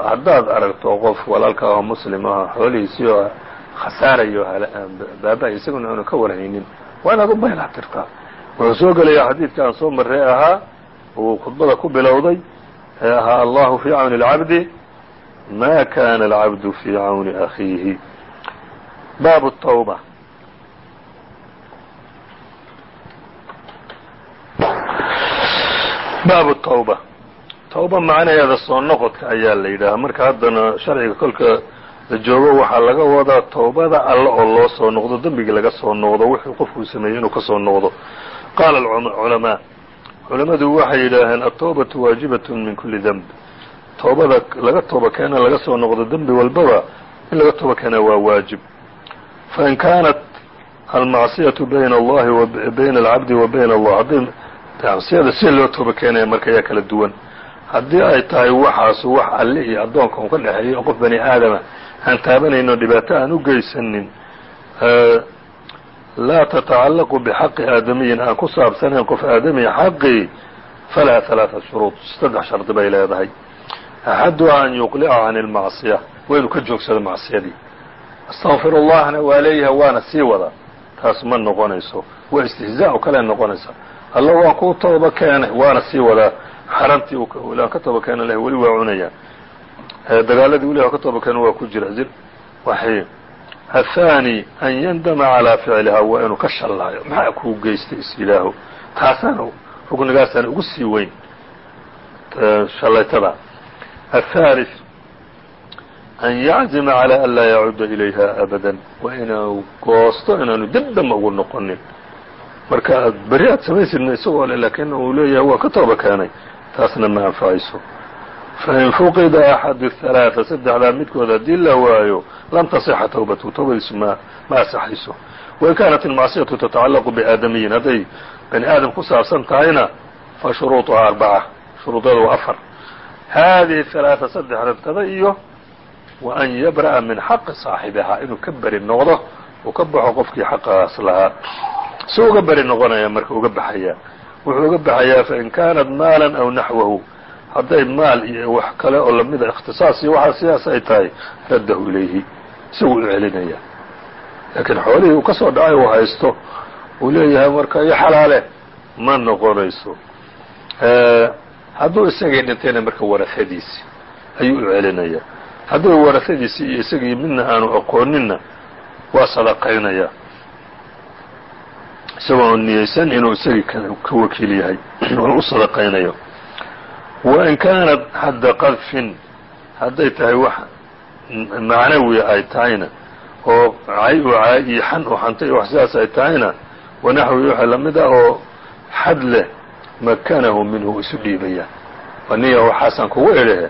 haddaad aragto qof walaalka oo muslim ah xoolihiisii oo khasaarayo baaba isaguna aanu ka warhaynin waa inaad u baylac tirtaa wuxuu soo gelayaa xadiidka aan soo marray ahaa uu khudbada ku bilowday ee ahaa allahu fii cawni اlcabdi ma kana alcabdu fii cawni akhiihi. Baabu tawba. Baabu tawba. Tawba macnaheeda soo noqodka ayaa la yidhaahaa. Marka haddana sharciga kolka la joogo waxaa laga wadaa towbada alla oo loo soo noqdo dembigii laga soo noqdo wixii qofkuu sameeyey inuu ka noqdo qaala alculamaa culamadu waxay yidhaaheen atawbatu waajibat min kuli demb tawbada laga tooba keena laga soo noqdo dembi walbaba in laga tooba keenaa waa waajib. Fain kaanat almacsiyatu bayna allahi bayna alcabdi wa bayna allah. Hadday macsiyada si loo tooba keenaya marka ayaa kala duwan. Haddii ay tahay waxaasu wax alle iyo addoonka un ka dhexeeyo oo qof bani aadama aan taabanayno dhibaato aan u geysanin laa tatacallaqu bixaqi aadamiyin aan ku saabsanayn qof aadamiya xaqii falaha halaaثa shuruud saddex shardi bay leedahay axaduha an yuqlica can اlmacصiya waa inuu ka joogsado macsiyadii astaqfir اllahna waa leeyahay waana sii wada taas ma noqonayso waa istihzaa o kale noqonaysa alla waa kuu tooba keenay waana sii wadaa xaramtii uu ka tooba keena lahay weli waa cunaya dagaaladii weli ka tooba keena waa ku jira waxay aلثاني an yndma عalى ficliha waa inuu ka shallaayo maxaa kuu geystay is yidhaaho taasaana ruknigaasaan ugu sii weyn shallaytada الثالث an yaczima عalى an laa yacuda ilayha abada waa inuu goosto inaanu dib damba ugu noqonin marka aad beri aad samaysidna isagoo le lakin uu leeyahay waa ka tooba keenay taasna ma anfacayso fain fuqida axadu الثalaaثa saddexdaa midkood haddii la waayo lam taصixa tawbatu tawbadiisu ma ma asaxayso wain kaanat ilmacsiyatu tatacallaqu biaadamiyin hadday bani aadam ku saabsan tahayna fa shuruuطuhaa arbaca shuruudeeda waa afar haadihi ثalaaثa saddexdantada iyo wa an yabra'a min xaqi saaxibihaa inuu ka beri noqdo uu ka baxo qofkii xaqaas lahaa si uga beri noqonaya marka uga baxaya wuxuu uga baxayaa fain kaanat maalan aw naxwahu hadday maal iyo wax kale oo lamida ikhtisaas iyo waxaa sidaas ay tahay raddahu ilayhi isaguu u celinaya. Laakiin xoolihii uu ka soo dhacay uu haysto uu leeyahay marka iyo xalaale ma noqonayso. Hadduu isagii dhintayna marka warahadiisi ayuu u celinaya. Hadduu warahadiisii iyo isagii midna aanu aqooninna waa sadaqaynaya. Isagoo niyeysan inuu isagii ka wakiil yahay [CLEARS THROAT] u sadaqaynayo wain kaanat xadda qadfin hadday tahay wax macnawi ay tahayna oo cay u caay iyo xan u xantay wax sidaas ay tahayna wanaxwi waxa la mid ah oo xad leh makanahu minhu isu dhiibaya aniya waxaasaan kugu idhe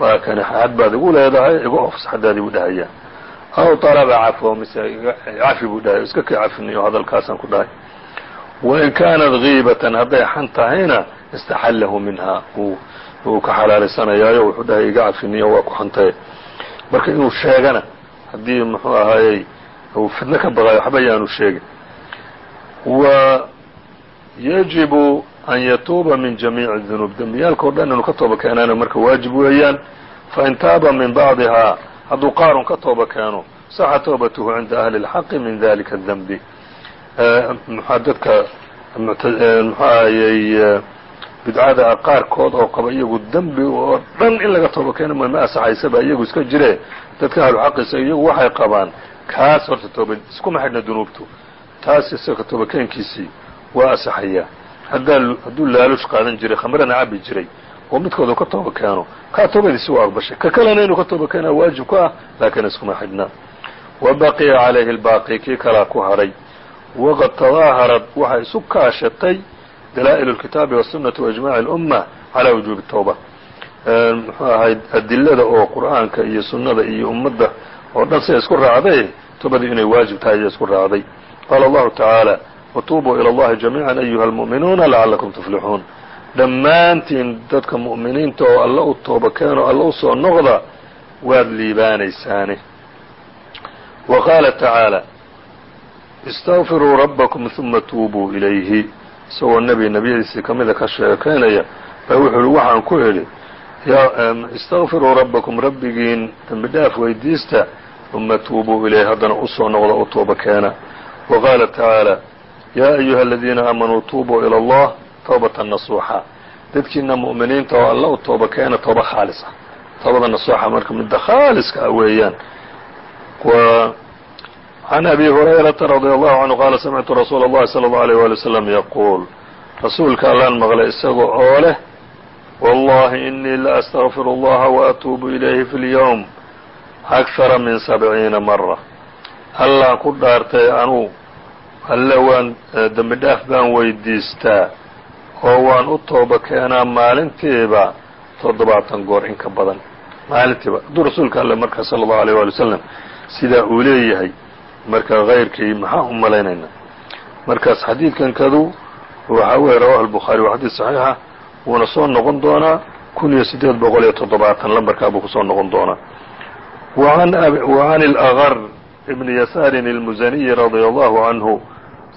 waa kani xad baad igu leedahay igu ofs xadaadii buu dhahaya aw طalaba cafwa mise cafi buu dhahay iska ka cafiniyo hadalkaasaan ku dhahay wain kaanat giibatan hadday xan tahayna istaxallahu minha wuu ka xalaalaysanayaayo wuxuu dhahay iga cafiniyo waa ku xantaye marka inuu sheegana haddii muxuu ahaayey uu fidno ka baqayo waxba yaanu sheegin wa yajibu an yatuuba min jamiici dunuub dembiyaalka o dhan inuu ka tooba keenaana marka waajib weeyaan fain taaba min bacdihaa hadduu qaarun ka tooba keeno saxa toobatuhu cinda ahli اlxaqi min dalika اdenbi mxua dadka mxu ahayey bidcada qaarkood oo qaba iyagu dembi oo dhan in laga tooba keeno ma asaxaysaba iyagu iska jire. Dadka ahlu xaqiisa iyagu waxay qabaan kaas horta tooba iskuma xidhna dunuubtu. Taas isaga toobakeenkiisii waa asaxaya haddaa hadduu laalush qaadan jiray khamrana cabi jiray oo midkooda ka tooba keeno kaa toobadiisi waa aqbashay. Ka kalena inuu ka tooba keenaa waajib ku ah laakiin iskuma xidhna. Wa baqiya calayhi lbaaqi kii kalaa ku hadhay waqad tadaaharad waxay isu kaashatay dalaa'il اlkitaabi waالsunati waijmaci اlumma calaa wujuubi tawba muxuu ahayd adilada oo qur'aanka iyo sunnada iyo ummadda oo dhan siday isku raacday toobadii inay waajib tahay iyo isku raacday qaala allahu tacaala watuubuu ilى اllahi jamiica ayuha اlmu'minuuna lacalakum tuflixuun dhammaantiin dadka mu'miniinta oo alla u tooba keeno alla u soo noqda waad liibaanaysaane wa qaala tacaala istagfiruu rabbakum huma tuubuu ilayhi isagoo nebi nebiyadiisii ka mida ka sheekaynaya baa wuxuu ihi waxaan ku idhi istagfiruu rabbakum rabbigiin dembi dhaaf weydiista uma tuubuu ilayhi haddana u soo noqda u tooba keena wa qaala tacaala yaa ayuha aladiina aamanuu tuubuu ila allah tawbatan nasuuxa dadkiina mu'miniinta oo alla u tooba keena tooba khaalis ah toobada nasuuxa marka midda khaaliska ah weeyaan can abi hurayrata radia allahu canhu qaala samictu rasuula allahi sala allau aleyh waali wasalam yaquul rasuulka allaan maqlay isaga oo leh wallahi inii la astaqfiru allaha waatuubu ilayhi fi lyowm akara min sabciina mara allaan ku dhaartay anuu alle waan dembi dhaaf baan weydiistaa oo waan u tooba keenaa maalintiiba toddobaatan goor in ka badan maalintiiba hadduu rasuulka alle markaa sala allahu aleyh waali wasalam sidaa uu leeyahay marka kayrkii maxaa u malaynaynaa markaas xadiidkan kadu waxaa weeye rawahu الbukhaarي waa xadiid صaxiixa wuuna soo noqon doonaa kun iyo sideed boqol iyo toddobaatan lambarkaa buu kusoo noqon doonaa وعan الأغr بn yasاri الmuzaniyi radي allahu canhu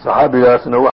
صaxaabigaasna